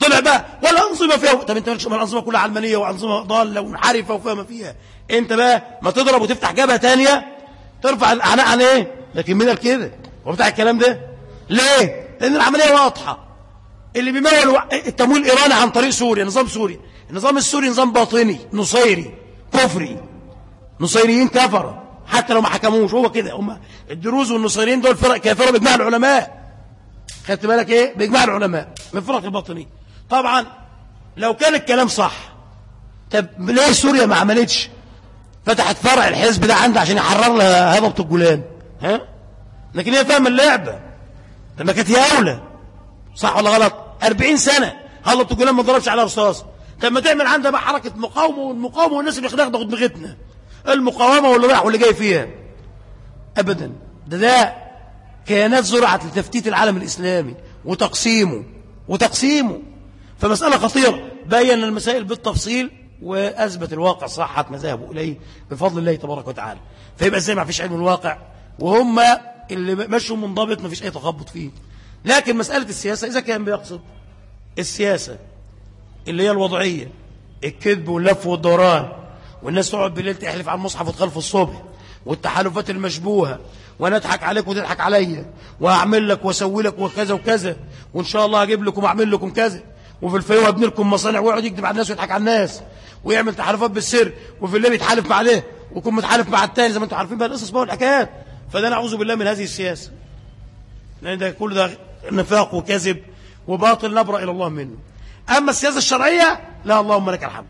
طلع بقى والأنظمة فيها طب أنت مالكش الأنظمة كلها علمانية وأنظمة ضالة ومنحرفة وفيها ما فيها؟ أنت بقى ما تضرب وتفتح جبهة تانية ترفع الاعناء عن إيه؟ لكن من كده؟ وبتاع الكلام ده؟ ليه؟ لأن العملية واضحة. اللي بيمول التمويل الايراني عن طريق سوريا نظام سوريا النظام السوري نظام باطني نصيري كفري. نصيريين كفر. حتى لو ما حكموش هو كده. هم الدروز والنصيريين دول فرق كافرة بإجماع العلماء. خدت بالك إيه؟ بإجماع العلماء من فرق الباطنية طبعا لو كان الكلام صح طب ليه سوريا ما عملتش؟ فتحت فرع الحزب ده عنده عشان يحرر لها هضبة الجولان. ها؟ لكن هي فاهمة اللعبة. لما كانت هي أولى. صح ولا غلط؟ 40 سنة. هضبة الجولان ما ضربش على رصاص طب ما تعمل عندها بقى حركة مقاومة والمقاومة والناس اللي خدها تاخد دماغتنا. المقاومة واللي رايح واللي جاي فيها؟ أبدا. ده ده كيانات زرعت لتفتيت العالم الإسلامي وتقسيمه وتقسيمه. فمسألة خطيرة. بين المسائل بالتفصيل وأثبت الواقع صحة مذهبه إليه بفضل الله تبارك وتعالى. فيبقى إزاي ما فيش علم الواقع؟ وهم اللي مشوا منضبط ما فيش أي تخبط فيه. لكن مسألة السياسة إذا كان بيقصد السياسة اللي هي الوضعية الكذب واللف والدوران والناس تقعد بالليل تحلف على المصحف وتخلف الصبح والتحالفات المشبوهة وأنا اضحك عليك وتضحك عليا وأعمل لك وأسوي لك وكذا وكذا وإن شاء الله هجيب لكم وأعمل لكم كذا وفي الفيوم أبني لكم مصانع ويقعد يكذب على الناس ويضحك على الناس ويعمل تحالفات بالسر وفي الليل يتحالف مع عليه ويكون متحالف مع التاني زي ما أنتم عارفين بقى القصص بقى والحكايات. فده نعوذ بالله من هذه السياسة. لأن ده كل ده نفاق وكذب وباطل نبرأ إلى الله منه. أما السياسة الشرعية لا اللهم لك الحمد.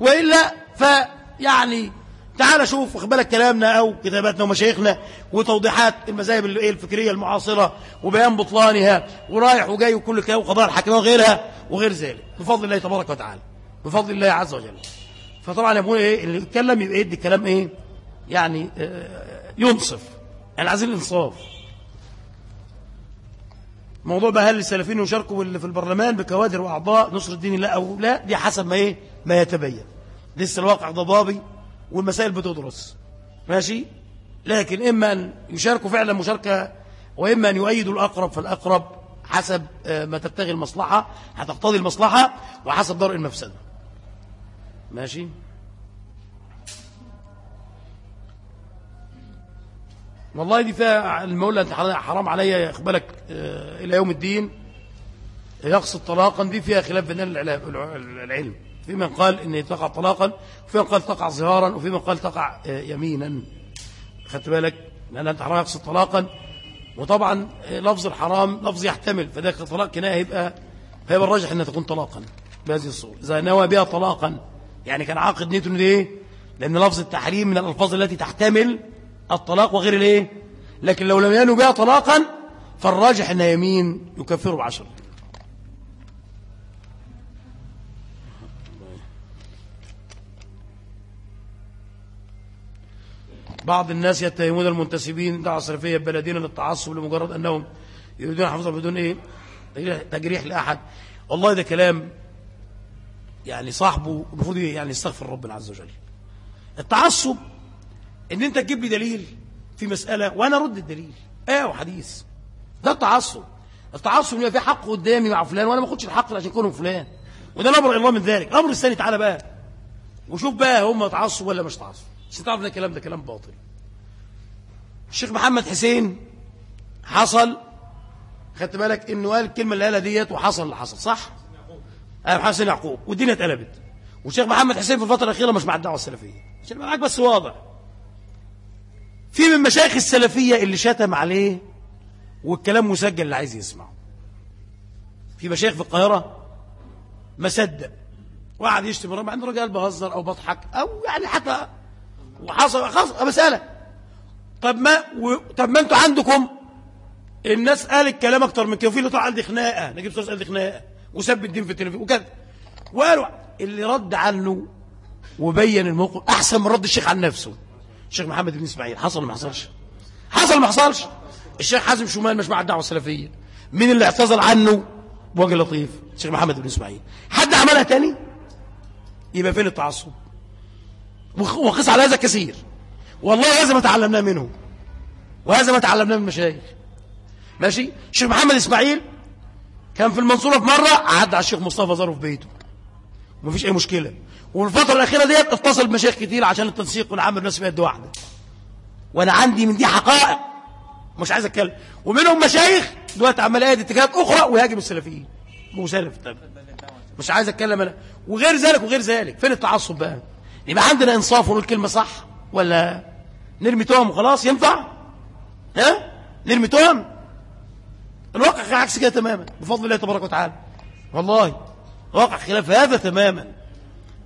وإلا فيعني تعال شوف واخد بالك كلامنا أو كتاباتنا ومشايخنا وتوضيحات المذاهب الفكرية المعاصرة وبيان بطلانها ورايح وجاي وكل كلام وقضايا الحكمة وغيرها وغير ذلك. بفضل الله تبارك وتعالى. بفضل الله عز وجل. فطبعا يقول إيه اللي يتكلم يبقى يدي كلام إيه؟ يعني آه، ينصف. يعني عايزين الإنصاف. موضوع بقى هل السلفيين يشاركوا في البرلمان بكوادر وأعضاء نصر الدين لا أو لا دي حسب ما إيه؟ ما يتبين. لسه الواقع ضبابي والمسائل بتدرس. ماشي؟ لكن إما أن يشاركوا فعلا مشاركة وإما أن يؤيدوا الأقرب فالأقرب حسب آه، ما تبتغي المصلحة هتقتضي المصلحة وحسب درء المفسدة. ماشي؟ والله دي فيها المولى أنت حرام عليا يقبلك آه، إلى يوم الدين يقصد طلاقا دي فيها خلاف بين العلم. في من قال ان تقع طلاقا وفي من قال تقع ظهارا وفي من قال تقع آه، يمينا. خدت بالك؟ أنت حرام يقصد طلاقا. وطبعا آه، لفظ الحرام لفظ يحتمل. فده طلاق كنايه هيبقى هيبقى الراجح انها تكون طلاقا بهذه الصورة. إذا نوى بها طلاقا يعني كان عاقد نيته ليه لأن لفظ التحريم من الألفاظ التي تحتمل الطلاق وغير الإيه؟ لكن لو لم ينو بها طلاقا فالراجح ان يمين يكفره بعشر. بعض الناس يتهمون المنتسبين دعوة صرفية بلدين للتعصب لمجرد أنهم يريدون حفظها بدون إيه؟ تجريح لأحد. والله ده كلام يعني صاحبه المفروض يعني يستغفر ربنا عز وجل. التعصب إن أنت تجيب لي دليل في مسألة وأنا أرد الدليل. إيه وحديث. ده التعصب. التعصب إن في حق قدامي مع فلان وأنا ما أخدش الحق عشان يكون فلان. وده الأمر الله من ذلك. الأمر الثاني تعالى بقى. وشوف بقى هم تعصب ولا مش تعصب. عشان تعرف ده كلام ده كلام باطل. الشيخ محمد حسين حصل خدت بالك إنه قال الكلمة اللي قالها ديت وحصل اللي حصل صح؟ أيوه حسين يعقوب والدنيا اتقلبت. والشيخ محمد حسين في الفترة الأخيرة مش مع الدعوة السلفية. عشان معاك بس واضح. في من مشايخ السلفية اللي شتم عليه والكلام مسجل اللي عايز يسمعه. في مشايخ في القاهرة ما صدق. وقعد يشتم الرب عنده رجال بهزر أو بضحك أو يعني حتى وحصل خلاص مسألة طب ما و... طب ما أنتوا عندكم؟ الناس قالت كلام أكتر من كده. وفي اللي طلع قال دي خناقة. نجيب صوص قال دي خناقة. وسب الدين في التلفزيون وكذا. وقالوا اللي رد عنه وبين الموقف أحسن من رد الشيخ عن نفسه. الشيخ محمد بن إسماعيل. حصل ما حصلش؟ حصل ما حصلش؟ الشيخ حازم شمال مش مع الدعوة السلفية. مين اللي اعتذر عنه؟ بوجه لطيف. الشيخ محمد بن إسماعيل. حد عملها تاني؟ يبقى فين التعصب؟ وقس على هذا كثير. والله هذا ما تعلمناه منه. وهذا ما تعلمناه من المشايخ ماشي؟ الشيخ محمد إسماعيل كان في المنصورة في مرة عدى على الشيخ مصطفى زاره في بيته ومفيش أي مشكلة. وفي الفترة الأخيرة ديت اتصل بمشايخ كتير عشان التنسيق ونعمل الناس في يد واحدة وأنا عندي من دي حقائق. مش عايز أتكلم. ومنهم مشايخ دلوقتي عمال يأدي اتجاهات أخرى ويهاجم السلفيين. مسلف طب مش عايز أتكلم أنا. وغير ذلك وغير ذلك. فين التعصب بقى؟ يبقى عندنا إنصاف ونقول كلمة صح ولا نرمي تهم وخلاص ينفع؟ ها؟ نرمي تهم الواقع عكس كده تماما بفضل الله تبارك وتعالى. والله واقع خلاف هذا تماما.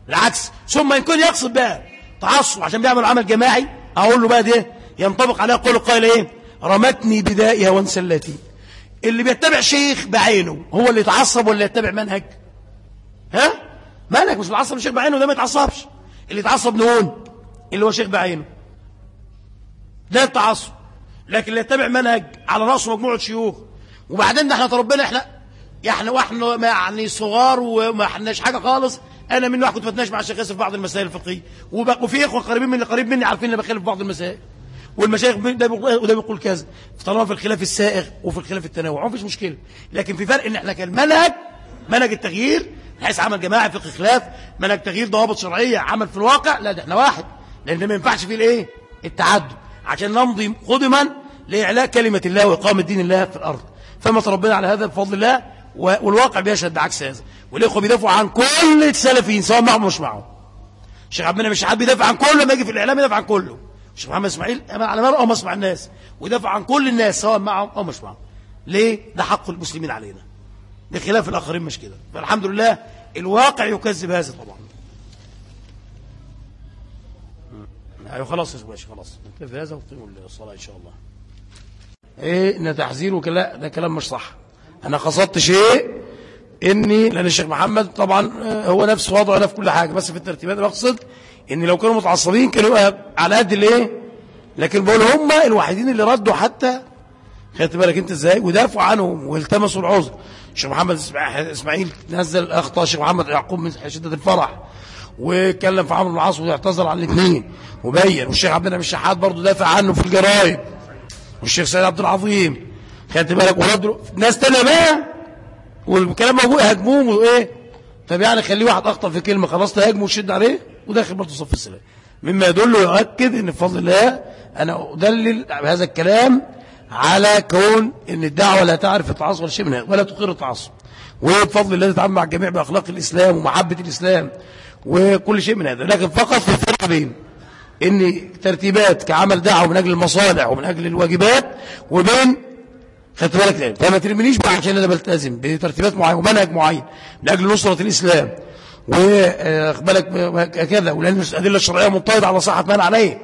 العكس ثم إن كان يقصد بقى تعصب عشان بيعمل عمل جماعي أقول له بقى ده ينطبق عليه قول القائل إيه؟ رمتني بدائها وانسلتي اللي بيتبع شيخ بعينه هو اللي يتعصب ولا يتبع منهج؟ ها؟ مالك مش بيتعصب الشيخ بعينه ده ما يتعصبش. اللي يتعصب نون اللي هو شيخ بعينه. ده التعصب لكن اللي يتبع منهج على رأسه مجموعة شيوخ. وبعدين ده إحنا تربنا إحنا إحنا وإحنا يعني صغار وما احناش حاجة خالص. أنا من واحد كنت بتناقش مع الشيخ ياسر في بعض المسائل الفقهية. وفي إخوة قريبين مني قريب مني عارفين إني بخالف بعض المسائل. والمشايخ ده وده بيقول كذا. طالما في الخلاف السائغ وفي الخلاف التنوع ما فيش مشكلة. لكن في فرق إن إحنا كان منهج منهج التغيير حيث عمل جماعي فقه خلاف منهج تغيير ضوابط شرعية عمل في الواقع؟ لا ده إحنا واحد. لأن ما ينفعش فيه الإيه؟ التعدد. عشان نمضي قدما لإعلاء كلمة الله وإقامة دين الله في الأرض. فما تربينا على هذا بفضل الله والواقع بيشهد بعكس هذا. والإخوة بيدافعوا عن كل السلفيين سواء معهم مش معهم. الشيخ عبد المنعم الشحات بيدافع عن كله لما يجي في الإعلام يدافع عن كله. الشيخ محمد إسماعيل على مرأة أو الناس ويدافع عن كل الناس سواء معهم أو مش معهم. ليه؟ ده حق المسلمين علينا. بخلاف الآخرين مش كده. فالحمد لله الواقع يكذب هذا طبعا. أيوه خلاص يا باشا خلاص. نكتفي هذا ونقيم الصلاة إن شاء الله. إيه إن تحذير وكلا ده كلام مش صح. أنا قصدت شيء إني لأن الشيخ محمد طبعا آه، هو نفس وضعه في كل حاجة. بس في الترتيبات بقصد ان لو كانوا متعصبين كانوا على قد الإيه؟ لكن بقول هم الوحيدين اللي ردوا حتى خدت بالك انت إزاي؟ ودافعوا عنهم والتمسوا العذر. الشيخ محمد إسماعيل نزل الاخطاء الشيخ محمد يعقوب من شدة الفرح واتكلم في عمرو بن العاص واعتذر عن الاثنين وبين والشيخ عبد النبي الشحات برضه دافع عنه في الجرايد والشيخ سيد عبد العظيم. خدت بالك؟ ورد ناس تانية بقى والكلام موجود هجموه وإيه؟ طب يعني خليه واحد أخطأ في كلمة خلاص تهاجمه وشد عليه وداخل برضه صف السلام. مما يدل ويؤكد إن بفضل الله أنا أدلل بهذا الكلام على كون إن الدعوة لا تعرف التعصب ولا شيء منها ولا تقر التعصب وبفضل الله تتعامل مع الجميع بأخلاق الإسلام ومحبة الإسلام وكل شيء من هذا. لكن فقط في الفرق بين إن ترتيبات كعمل دعوة من أجل المصالح ومن أجل الواجبات وبين خدت بالك ليه فما ترمينيش بقى عشان أنا بلتزم بترتيبات معينة ومنهج معين من أجل نصرة الإسلام. وبالك كذا ولأن الادله الشرعيه منطبقة على صحة أنا عليه.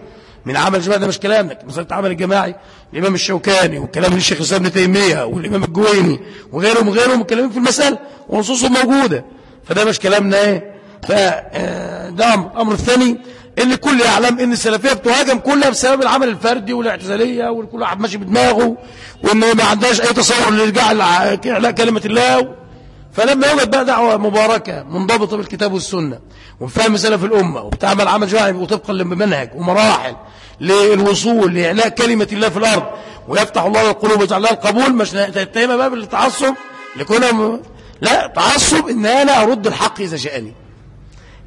من عمل الجماعي ده مش كلامك مثلا العمل الجماعي. الإمام الشوكاني والكلام للشيخ الاسلام ابن تيمية والإمام الجويني وغيرهم وغيرهم متكلمين في المسألة ونصوصهم موجودة. فده مش كلامنا. إيه فده أمر الثاني إن الكل يعلم إن السلفية بتهاجم كلها بسبب العمل الفردي والاعتزالية وكل واحد ماشي بدماغه وإن ما عندهاش أي تصور لارجاع كلمة الله. فلما يوجد بقى دعوة مباركة منضبطة بالكتاب والسنة وفهم سلف الأمة وبتعمل عمل جماعي وطبقا لمنهج ومراحل للوصول لإعلاء كلمة الله في الأرض ويفتح الله القلوب ويجعل لها القبول مش تتهم بقى بالتعصب لكونها لا تعصب إن أنا أرد الحق إذا جاءني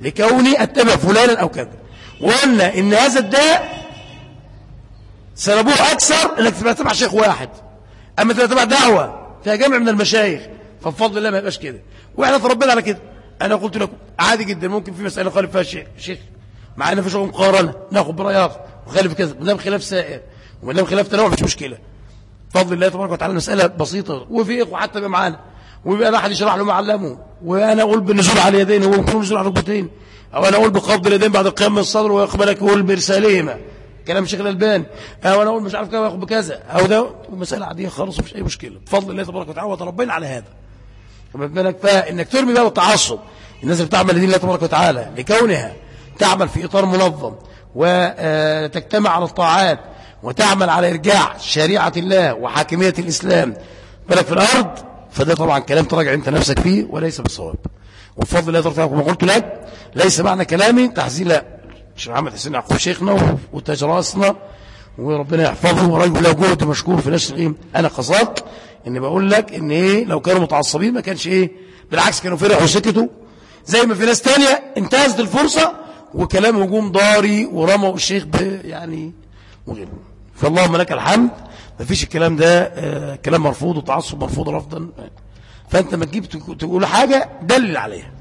لكوني أتبع فلانا أو كذا. وقلنا إن هذا الداء سببوه أكثر إنك تتبع شيخ واحد. أما تتبع دعوة فيها جمع من المشايخ فبفضل الله ما يبقاش كده. وإحنا تربينا على كده. أنا قلت لكم عادي جدا ممكن في مسألة خالف فيها شيخ شيخ مع إن في شغل مقارنة. ناخد برايك وخالف كذا. ما دام خلاف سائر. وما دام خلاف تنوع مفيش مشكلة. بفضل الله تبارك وتعالى مسألة بسيطة. وفي إخوة حتى بقى معانا. ويبقى أنا أحد يشرح له معلمه وأنا أقول بالنزول على اليدين وهو يكون نزول على الركبتين. أو أنا أقول بقبض اليدين بعد القيام من الصدر ويقبلك يقول برسالهما كلام شيخ الألباني. أو أنا أقول مش عارف كده وياخد بكذا. أو ده. مساله عادية خالص مفيش أي مشكلة. بفضل الله تبارك وتعالى وتربينا على هذا. فما بالك فانك ترمي بقى التعصب الناس اللي بتعمل لدين الله تبارك وتعالى لكونها تعمل في إطار منظم وتجتمع على الطاعات وتعمل على إرجاع شريعة الله وحاكمية الإسلام. بالك في الأرض؟ فده طبعا كلام تراجع أنت نفسك فيه وليس بالصواب. وبفضل الله تبارك وتعالى قلت لك ليس معنى كلامي تحزين لا الشيخ محمد حسين يعقوب شيخنا وتاج راسنا وربنا يحفظه ورجل له جهد مشكور في نشر إيه أنا قصدت ان بقول لك إن إيه؟ لو كانوا متعصبين ما كانش إيه؟ بالعكس كانوا فرحوا وسكتوا. زي ما في ناس تانية انتهزت الفرصة وكلام هجوم ضاري ورموا الشيخ يعني مغير فاللهم لك الحمد. ما فيش الكلام ده آه كلام مرفوض وتعصب مرفوض رفضا. فأنت ما تجيب تقول حاجة دلل عليها.